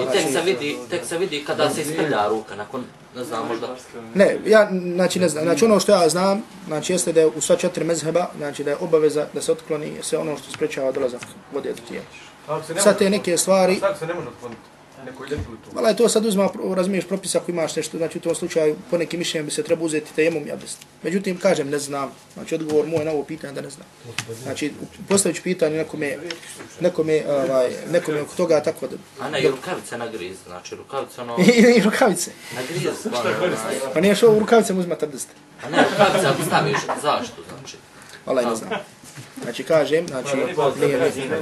I tek se vidi, tek se vidi kada se ispilja ruka, nakon, ne znam, možda... Ne, ja, znači ne znam, znači ono što ja znam, znači jeste da je u sva četiri mezheba, znači da je obaveza da se otkloni sve ono što sprečava dolazak vode do tijela. Sad te neke stvari... Sad se ne može otkloniti Vala je to sad uzma, razumiješ propisa ako imaš nešto, znači u tom slučaju po nekim mišljenjem bi se treba uzeti tejemom i abdest. Međutim, kažem, ne znam. Znači, odgovor moj na ovo pitanje da ne znam. Znači, postavit ću pitanje nekome, nekome, ovaj, nekome oko toga tako da... A ne, i rukavice na griz, znači rukavice ono... I rukavice. Na griz, stvarno. Pa nije što u rukavicama uzmati abdest. A ne, rukavice ako staviš, zašto, znači? Vala ne znam. Znači, kažem, znači, nije, nije.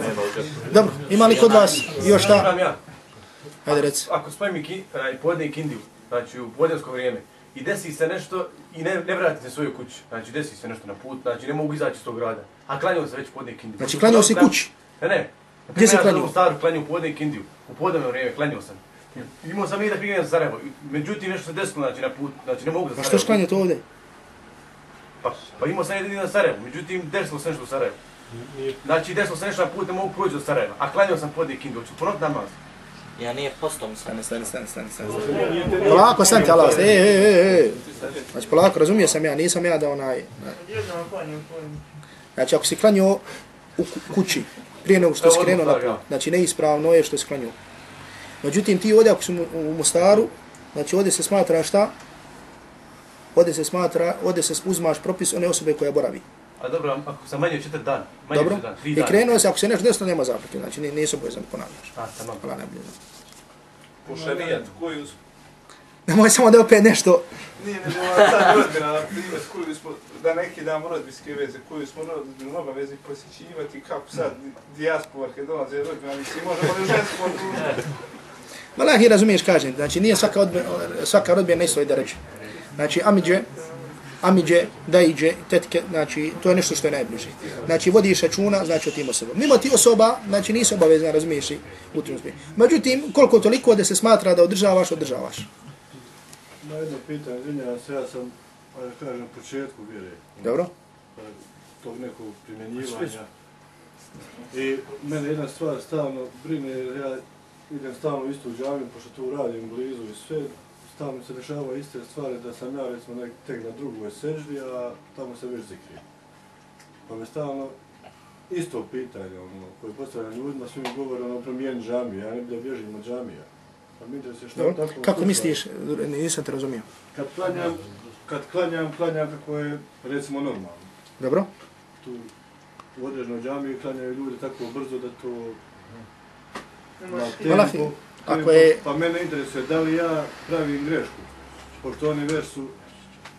Dobro, ima li kod vas još šta? Hajde reci. Ako spojim i ki, podne kindiju, znači u podnevsko vrijeme, i desi se nešto i ne, ne vratite svoju kuću, znači desi se nešto na put, znači ne mogu izaći iz tog grada, a klanjao se već podne kindiju. Znači klanjao si kući? Ne, ne. Gdje se klanjao? Ja sam staru klanjao podne kindiju, u podnevno vrijeme klanjao sam. Imao sam i da klinjam za Sarajevo, međutim nešto se desilo znači, na put, znači ne mogu za Sarajevo. A što to ovdje? Pa, pa imao sam jedan na Sarajevo, međutim desilo se nešto u Sarajevo. Znači desilo se nešto na put, ne mogu proći do Sarajeva, a klanjao sam podne kindiju, ću ponoviti namaz. Ja nije postom sam. Stani, stani, stani, stani, stani. Polako, stani ti, Allah, e, e, e, e. Znači, polako, razumio sam ja, nisam ja da onaj... Znači, ako si klanio u kući, prije nego što si krenuo na put, znači, neispravno je što si klanio. Međutim, ti ovdje, ako si u Mostaru, znači, ovdje se smatra šta? Ovdje se smatra, ovdje se uzmaš propis one osobe koja boravi. A dobro, ako sam manje četiri dan, manje dobro. dan, tri I krenuo se, ako se nešto desno, nema zapreke, znači nisu obavezan ponavljaš. A, tamam. Hvala najbolje. Po šarijat, koji us... Nemoj samo da opet nešto... Nije, ne sad rodbina, na primjer, koju smo, da neki dam rodbinske veze, koju smo rodbinu obavezi posjećivati, kako sad dijaspora kad dolaze rodbina, mislim, možemo li žensko odružiti? Valahi razumiješ, kažem, znači nije svaka, odbe, svaka rodbina isto da reći. Znači, Amidže, Amidže, Dajidže, tetke, znači, to je nešto što je najbliže. Znači, vodiš računa, znači, o tim osobama. Mimo ti osoba, znači, nisu obavezna, razumiješ u tim smislu. Međutim, koliko toliko da se smatra da održavaš, održavaš. Na jedno pitanje, izvinjavam se, ja sam, pa da kažem, početku vjere. Dobro. Tog nekog primjenjivanja. I mene jedna stvar stalno brine, ja idem stalno u istu džaviju, pošto tu radim blizu i sve, tamo se dešava iste stvari da sam ja recimo nek, tek na drugoj seždi, a tamo se već zikri. Pa me stalno isto pitanje ono, koje postavljam ljudima, svi mi govore ono promijeni džamiju, ja ne bi da bježim od džamija. Pa mi se šta Dobro. tako... Kako sluša. misliš, nisam te razumio. Kad klanjam, kad klanjam, klanjam kako je recimo normalno. Dobro? Tu u određenoj džamiji klanjaju ljudi tako brzo da to na tempo, ako je- Pa mene interesuje da li ja pravim grešku, pošto oni već su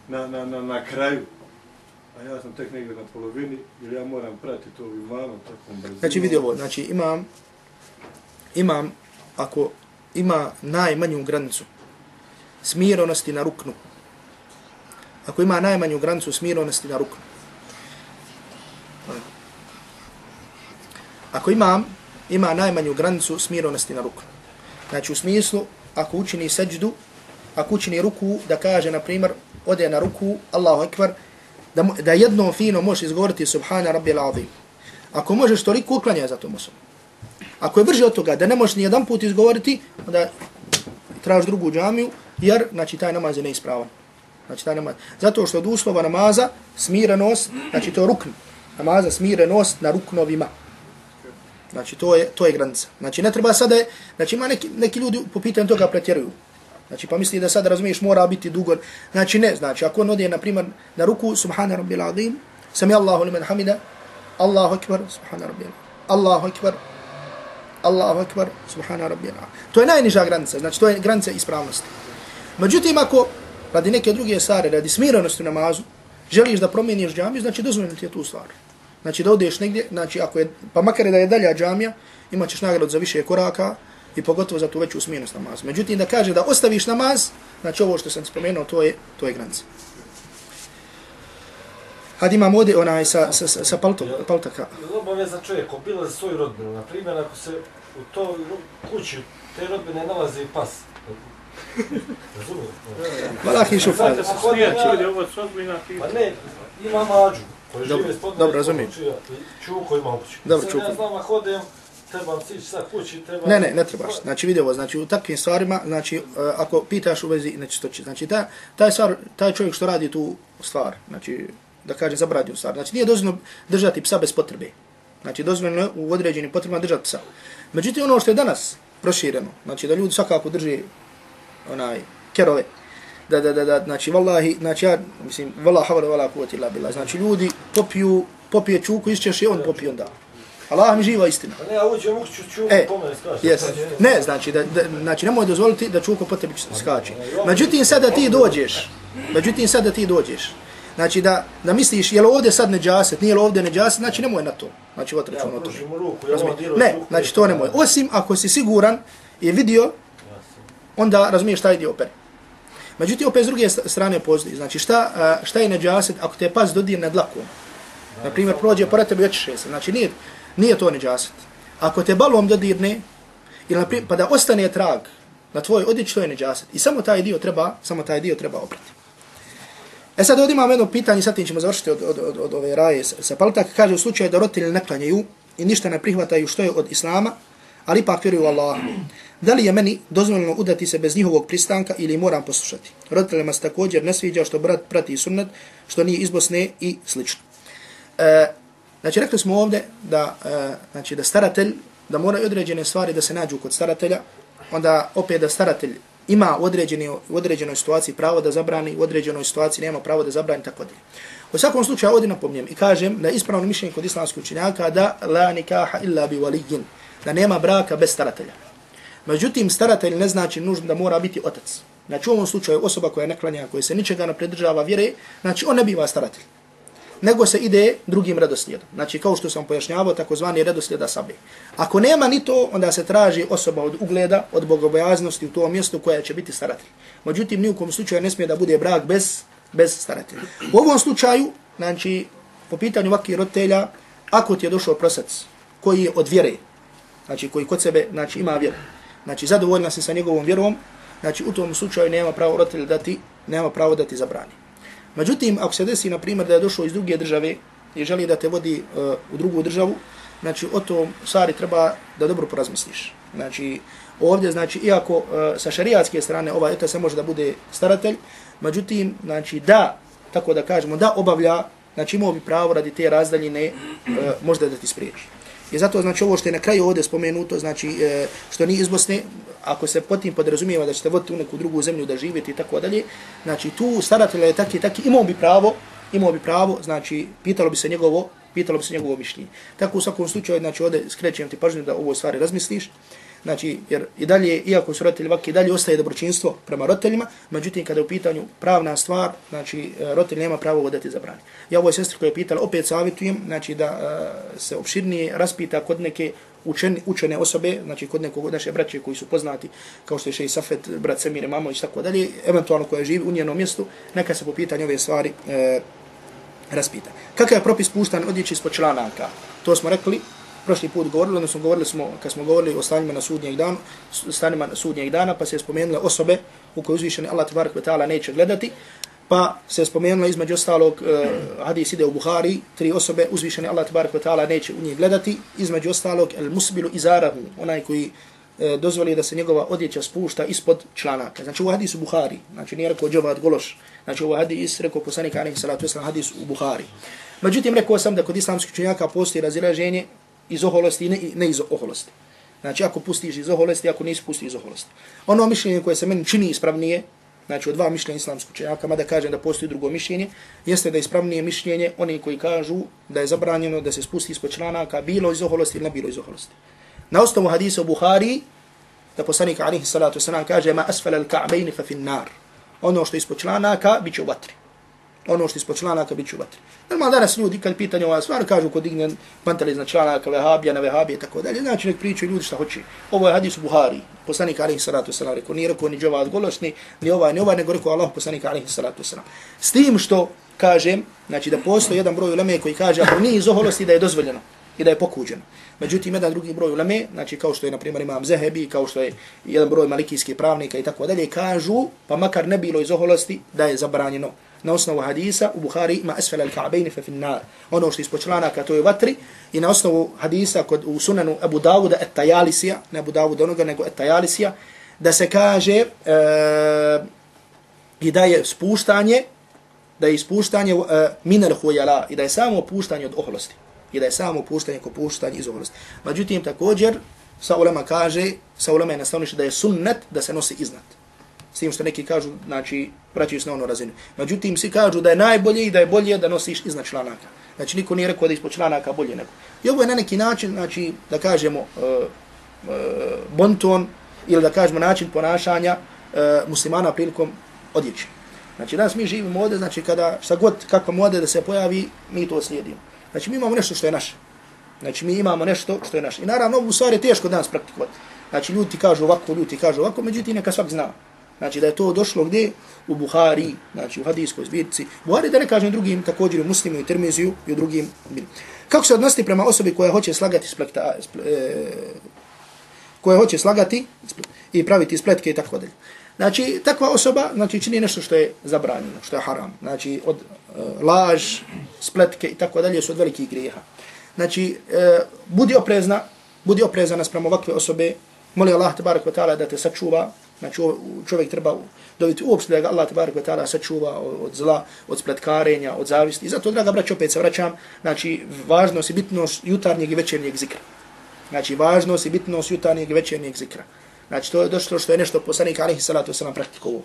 na, na, na, na kraju, a ja sam tek negdje na polovini, jer ja moram pratiti to imamo tako brzo. Znači vidi ovo, znači imam, imam, ako ima najmanju granicu smirenosti na ruknu, ako ima najmanju granicu smirenosti na ruknu, ako imam, ima najmanju granicu smirenosti na ruknu. Znači u smislu, ako učini seđdu, ako učini ruku, da kaže, na primjer, ode na ruku, Allahu ekvar, da, da jednom fino možeš izgovoriti Subhana Rabbi azim Ako možeš toliko, uklanjaj za tom osobom. Ako je brže od toga, da ne možeš ni jedan put izgovoriti, onda traži drugu džamiju, jer, znači, taj namaz je neispravan. Znači, taj namaz. Zato što od uslova namaza, smirenost, znači, to je rukn. Namaza, smirenost na ruknovima. Znači, to je, to je granica. Znači, ne treba sada, znači, ima neki, neki ljudi po pitanju toga pretjeruju. Znači, pa misli da sad razumiješ, mora biti dugo. Znači, ne, znači, ako on odje, na primjer, na ruku, subhana rabbil adim, sami Allahu liman hamida, Allahu akbar, subhana rabbil Allahu akbar, Allahu akbar, subhana rabbil To je najniža granica, znači, to je granica ispravnosti. Međutim, ako radi neke druge stvari, radi smirenosti u namazu, želiš da promijeniš džamiju, znači, dozvoljeno ti je tu stvar. Znači, da odeš negdje, znači, ako je, pa makar je da je dalja džamija, imat ćeš nagrad za više koraka, i pogotovo za tu veću smijenost namaz. Međutim, da kaže da ostaviš namaz, znači ovo što sam spomenuo, to je, to je granica. Had imam ovdje onaj sa, sa, sa, sa palto, paltaka. Obaveza čovjek, bilo za svoju rodbinu, na primjer, ako se u to kući te rodbine nalazi pas, Valahi šuf. Pa ne, ima mađu, koji žive spodne. Dobro, razumijem. Čuko ima upuću. Dobro, čuko. Ja znam, hodem, trebam sići sa kući, trebam... Ne, ne, ne trebaš. Znači, vidi ovo, znači, u takvim stvarima, znači, uh, ako pitaš u vezi nečistoći, znači, ta, taj, stvar, taj čovjek što radi tu stvar, znači, da kažem, zabradio stvar, znači, nije dozvoljeno držati psa bez potrebe. Znači, dozvoljeno je u određenim potrebama držati psa. Međutim, ono što je danas prošireno, znači, da ljudi svakako drži onaj, kerove, da, da, da, da, znači, vallahi, znači, ja, mislim, vallaha, havara, vallaha, kuvati, illa billah, znači, ljudi popiju, popije čuku, isčeš i on popije onda. Allah mi živa istina. Ne, ja uđem u kuću čuku, e, pomene skače. Yes. Ne, znači, da, da, znači, nemoj dozvoliti da čuko po tebi skače. Međutim, sada ti dođeš, međutim, sada ti dođeš, znači, da, da misliš, je li ovdje sad neđaset, nije li ovdje neđaset, znači, nemoj na to. Znači, vod račun ja, to. Ne, znači, to nemoj. Osim ako si siguran i vidio, onda razumiješ šta ide opet. Međutim, opet s druge strane postoji. Znači, šta, šta je neđaset ako te pas dodirne dlakom? Na primjer, prođe pored tebe i očiše se. Znači, nije, nije to neđaset. Ako te balom dodirne, ili naprimjer, pa da ostane trag na tvoj odjeći, to je neđaset. I samo taj dio treba, samo taj dio treba oprati. E sad ovdje imamo jedno pitanje, sad ćemo završiti od, od, od, od ove raje sa, sa paltak. Kaže u slučaju da roditelji ne klanjaju i ništa ne prihvataju što je od islama, ali ipak vjeruju Allahu. Da li je meni dozvoljeno udati se bez njihovog pristanka ili moram poslušati? Roditeljima se također ne sviđa što brat prati sunnet, što nije iz Bosne i slično. E, Znači, rekli smo ovdje da, e, znači, da staratelj, da mora određene stvari da se nađu kod staratelja, onda opet da staratelj ima u, određeni, u određenoj situaciji pravo da zabrani, u određenoj situaciji nema pravo da zabrani, tako dalje. U svakom slučaju ovdje napomnijem i kažem da je ispravno mišljenje kod islamskih učenjaka da la nikaha illa bi walijin, da nema braka bez staratelja. Međutim, staratelj ne znači nužno da mora biti otac. Znači, u ovom slučaju osoba koja ne neklanja, koja se ničega ne pridržava vjere, znači on ne biva staratelj nego se ide drugim redoslijedom. Znači, kao što sam pojašnjavao, takozvani redoslijeda sabe. Ako nema ni to, onda se traži osoba od ugleda, od bogobojaznosti u tom mjestu koja će biti staratelj. Međutim, ni u kom slučaju ne smije da bude brak bez, bez staratelja. U ovom slučaju, znači, po pitanju ovakvih roditelja, ako ti je došao prosac koji je od vjere, znači koji kod sebe znači, ima vjeru, znači zadovoljna se sa njegovom vjerom, znači u tom slučaju nema pravo roditelj da ti, nema pravo da ti zabrani. Međutim, ako se desi, na primjer, da je došao iz druge države i želi da te vodi uh, u drugu državu, znači, o tom stvari treba da dobro porazmisliš. Znači, ovdje, znači, iako uh, sa šarijatske strane ova eta se može da bude staratelj, međutim, znači, da, tako da kažemo, da obavlja, znači, imao bi pravo radi te razdaljine uh, možda da ti spriječi. I zato, znači, ovo što je na kraju ovdje spomenuto, znači, e, što ni iz Bosne, ako se potim podrazumijeva da ćete voditi u neku drugu zemlju da živite i tako dalje, znači tu staratelj je taki, taki, imao bi pravo, imao bi pravo, znači pitalo bi se njegovo, pitalo bi se njegovo mišljenje. Tako u svakom slučaju, znači ovdje skrećem ti pažnju da ovo stvari razmisliš, znači jer i dalje, iako su roditelji vaki, dalje ostaje dobročinstvo prema roditeljima, međutim kada je u pitanju pravna stvar, znači e, roditelj nema pravo vodati za brani. Ja ovoj sestri koja je pitala, opet savjetujem, znači da uh, se opširnije raspita kod neke učeni, učene osobe, znači kod nekog naše braće koji su poznati, kao što je Šej Safet, brat Semire Mamo i tako dalje, eventualno koja živi u njenom mjestu, neka se po pitanju ove stvari e, raspita. Kakav je propis puštan odjeći ispod članaka? To smo rekli, prošli put govorili, odnosno govorili smo, kad smo govorili o stanjima na sudnjeg dana, stanjima na sudnjeg dana, pa se je spomenule osobe u koje uzvišeni Allah tvarak ta'ala neće gledati, pa se spomenulo između ostalog uh, hadis ide u Buhari, tri osobe uzvišene Allah tabaraka ta'ala neće u njih gledati, između ostalog el musbilu izarahu, onaj koji uh, dozvoli da se njegova odjeća spušta ispod članaka. Znači u hadisu Buhari, znači nije rekao Džavad Gološ, znači u hadis rekao poslanik alaihi salatu wasalam hadis u Buhari. Međutim, rekao sam da kod islamskih činjaka postoji razilaženje iz oholosti i ne, ne iz oholosti. Znači, ako pustiš iz oholosti, ako nisi pusti iz oholosti. Ono mišljenje koje se meni čini ispravnije, znači od dva mišljenja islamskog čenjaka, mada kažem da postoji drugo mišljenje, jeste da je ispravnije mišljenje oni koji kažu da je zabranjeno da se spusti ispod članaka bilo iz oholosti ili ne bilo iz oholosti. Na osnovu hadisa u Buhari, da poslanik alihi salatu wasalam kaže ma asfala al-ka'bejni fa fi nar. Ono što ispod članaka biće u vatri. Ono što ispod članaka biće u vatri. Normalno danas ljudi kad pitanje ova stvar kažu kod digne pantali iznad članaka vehabija na vehabije tako dalje. Znači nek pričaju ljudi šta hoće. Ovo je hadis u Buhari. Poslanik alihi salatu wasalam rekao nije rekao ni džavad golosni, ni ovaj, ni ovaj, nego rekao Allah poslanik alihi salatu wasalam. S tim što kažem, znači da postoji jedan broj uleme koji kaže ako nije iz oholosti da je dozvoljeno i da je pokuđeno. Međutim, jedan drugi broj uleme, znači kao što je, na primjer, imam Zehebi, kao što je jedan broj malikijskih pravnika i tako dalje, kažu, pa makar ne bilo iz oholosti, da je zabranjeno. Na osnovu hadisa u Buhari ima esfel al-ka'bejni fe an-nar. Ono što ispod članaka, to je vatri. I na osnovu hadisa kod, u sunanu Abu Dawuda et tajalisija, ne Abu Dawuda onoga, nego et tajalisija, da se kaže e, i da je spuštanje, da je ispuštanje e, minel hujala i da je samo opuštanje od oholosti i da je samo puštanje ko puštanje iz oholosti. Međutim, također, sa ulema kaže, sa ulema je nastavniš da je sunnet da se nosi iznad. S tim što neki kažu, znači, vraćaju se na ono razinu. Međutim, svi kažu da je najbolje i da je bolje da nosiš iznad članaka. Znači, niko nije rekao da je ispod članaka bolje nego. I ovo je na neki način, znači, da kažemo, uh, uh, bonton ili da kažemo način ponašanja uh, muslimana prilikom odjeće. Znači, danas mi živimo ovdje, znači, kada šta god, kakva mode da se pojavi, mi to slijedimo. Znači mi imamo nešto što je naše. Znači mi imamo nešto što je naše. I naravno ovu stvar je teško danas praktikovati. Znači ljudi kažu ovako, ljudi kažu ovako, međutim neka svak zna. Znači da je to došlo gdje? U Buhari, znači u hadijskoj zbirci. Buhari da ne kažem drugim, također u muslimu i termiziju i u drugim. Kako se odnosti prema osobi koja hoće slagati spleta, spl, e, koja hoće slagati i praviti spletke i tako dalje. Znači, takva osoba znači, čini nešto što je zabranjeno, što je haram. Znači, od e, laž, spletke i tako dalje su od velikih grijeha. Znači, e, budi oprezna, budi oprezna nasprem ovakve osobe, moli Allah tabarak wa ta'ala da te sačuva, znači čovjek treba dobiti uopšte da ga Allah tabarak wa ta'ala sačuva od zla, od spletkarenja, od zavisti. I zato, draga braća, opet se vraćam, znači, važnost i bitnost jutarnjeg i večernjeg zikra. Znači, važnost i bitnost jutarnjeg i večernjeg zikra. Znači, to je došlo što je nešto poslanik alihi salatu wasalam praktikovo.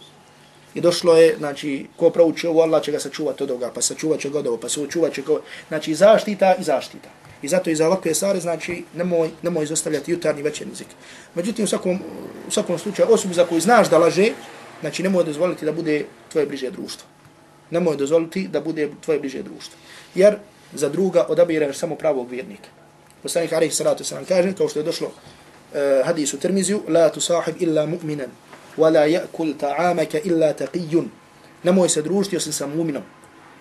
I došlo je, znači, ko prouči ovo, Allah će ga sačuvati od ovoga, pa sačuvat će ga od ovo, pa sačuvat će ga, znači, zaštita i zaštita. I zato i za ovakve stvari, znači, nemoj, nemoj izostavljati jutarnji večerni zikr. Međutim, u svakom, u svakom slučaju, osobu za koju znaš da laže, znači, nemoj dozvoliti da bude tvoje bliže društvo. Nemoj dozvoliti da bude tvoje bliže društvo. Jer za druga odabiraš samo pravog vjernika. Poslanik alihi salatu wasalam kaže, kao što je došlo eh, hadis u Tirmiziju, la tusahib illa mu'minan, wa la ya'kul ta'amaka illa taqiyun. Nemoj se družiti osim sa mu'minom.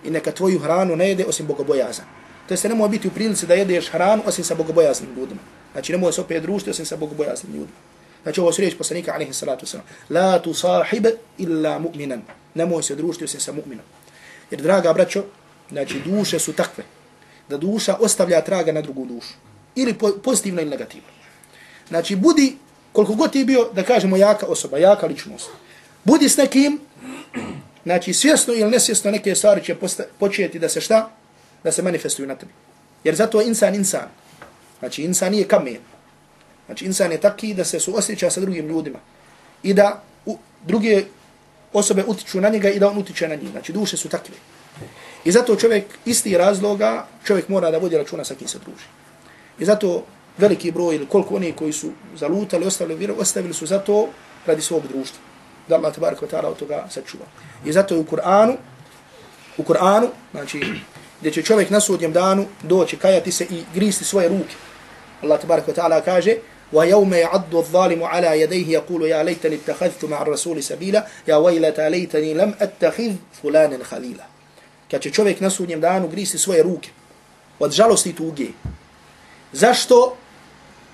I neka tvoju hranu ne jede osim bogobojazan. To je se nemoj biti u prilici da jedeš hranu osim sa bogobojasnim ljudima. Znači nemoj se opet družiti osim sa bogobojasnim ljudima. Znači ovo su riječ poslanika alaihi salatu wasalam. La tusahib illa mu'minan. Nemoj se družiti osim sa mu'minom. Jer draga braćo, znači duše su takve da duša ostavlja traga na drugu dušu. Ili pozitivno ili negativno. Znači, budi, koliko god ti bio, da kažemo, jaka osoba, jaka ličnost. Budi s nekim, znači, svjesno ili nesvjesno neke stvari će početi da se šta? Da se manifestuju na tebi. Jer zato je insan insan. Znači, insan nije kamen. Znači, insan je taki da se suosjeća sa drugim ljudima. I da u, druge osobe utiču na njega i da on utiče na njih. Znači, duše su takve. I zato čovjek, isti razloga, čovjek mora da vodi računa sa kim se druži. I zato veliki broj ili koliko oni koji su zalutali, ostavili vjeru, ostavili su zato radi svog društva. Da Allah tabarak wa ta'ala od toga sačuva. I zato je u Kur'anu, u Kur'anu, znači, gdje će čovjek na sudnjem danu doći, kajati se i gristi svoje ruke. Allah tabarak wa ta'ala kaže, ويوم يعض الظالم على يديه يقول يا ليتني اتخذت مع الرسول سبيلا يا ويلتى ليتني لم اتخذ فلانا خليلا kad će čovjek na sudnjem danu gristi svoje ruke od žalosti tuge zašto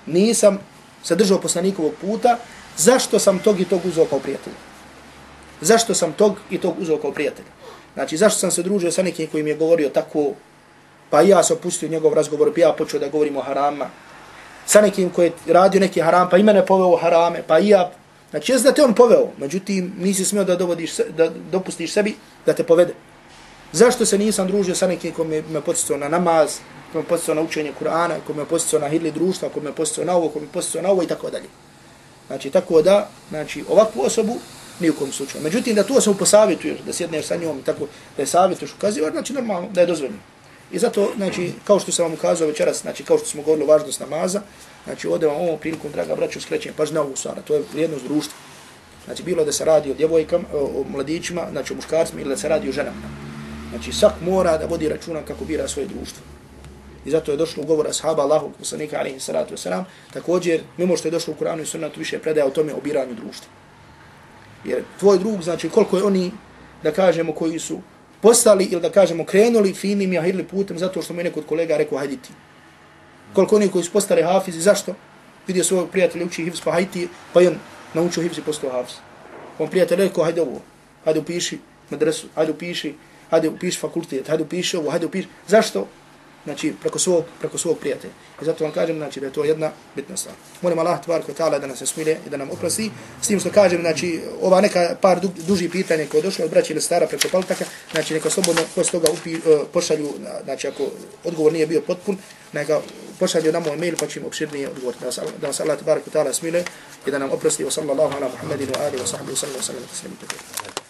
nisam se držao poslanikovog puta, zašto sam tog i tog uzao kao prijatelj? Zašto sam tog i tog uzao kao prijatelj? Znači, zašto sam se družio sa nekim koji mi je govorio tako, pa ja sam pustio njegov razgovor, pa ja počeo da govorim o harama, sa nekim koji je radio neki haram, pa i mene poveo harame, pa i ja, znači, jes da te on poveo, međutim, nisi smio da, dovodiš, da dopustiš sebi da te povede. Zašto se nisam družio sa nekim koji me, me podsjetio na namaz, koji me posticao na učenje Kur'ana, koji me posticao na hidli društva, koji me posticao na ovo, koji me posticao na ovo i tako dalje. Znači, tako da, znači, ovakvu osobu ni u kom slučaju. Međutim, da tu se uposavjetuješ, da sjedneš sa njom i tako, da je savjetuješ, ukazivaš, znači, normalno, da je dozvoljeno. I zato, znači, kao što sam vam ukazao večeras, znači, kao što smo govorili o važnost namaza, znači, ovdje vam ovom prilikom, draga braću, skrećem pažnje na ovu stvar, to je vrijednost društva. Znači, bilo da se radi o djevojkama, o, o mladićima, znači, o muškarcima, ili da se radi o ženama. Znači, svak mora da vodi računa kako bira svoje društvo. I zato je došlo u govor ashaba Allahu poslanika alejhi salatu vesselam, također mimo što je došlo u Kur'anu i sunnatu, više predaje o tome o biranju društva. Jer tvoj drug, znači koliko je oni, da kažemo, koji su postali ili da kažemo krenuli finim i ahirli putem zato što mu je neko od kolega rekao hajdi ti. Koliko oni koji su postali hafizi, zašto? Vidio svog prijatelja uči hifz pa hajdi pa on naučio hifz i postao hafiz. On prijatelj rekao hajde ovo, hajde upiši madresu, hajde upiši, hajde upiši fakultet, hajde upiši ovo, hajde upiši. Zašto? Znači preko svog preko svog prijatelja. I zato vam kažem znači da je to jedna bitna stvar. Molim Allah tbarek taala da nas smile i da nam oprosti. S tim što kažem znači ova neka par du, duži pitanja koje došlo od braće ili stara preko paltaka, znači neka slobodno posle toga upi, uh, pošalju znači ako odgovor nije bio potpun, neka pošalju na moj mail pa ćemo opširnije odgovoriti. Da, da nas Allah tbarek taala smile i da nam oprosti. Wa sallallahu ala Muhammedin wa alihi wa sahbihi sallallahu alaihi wa sallam.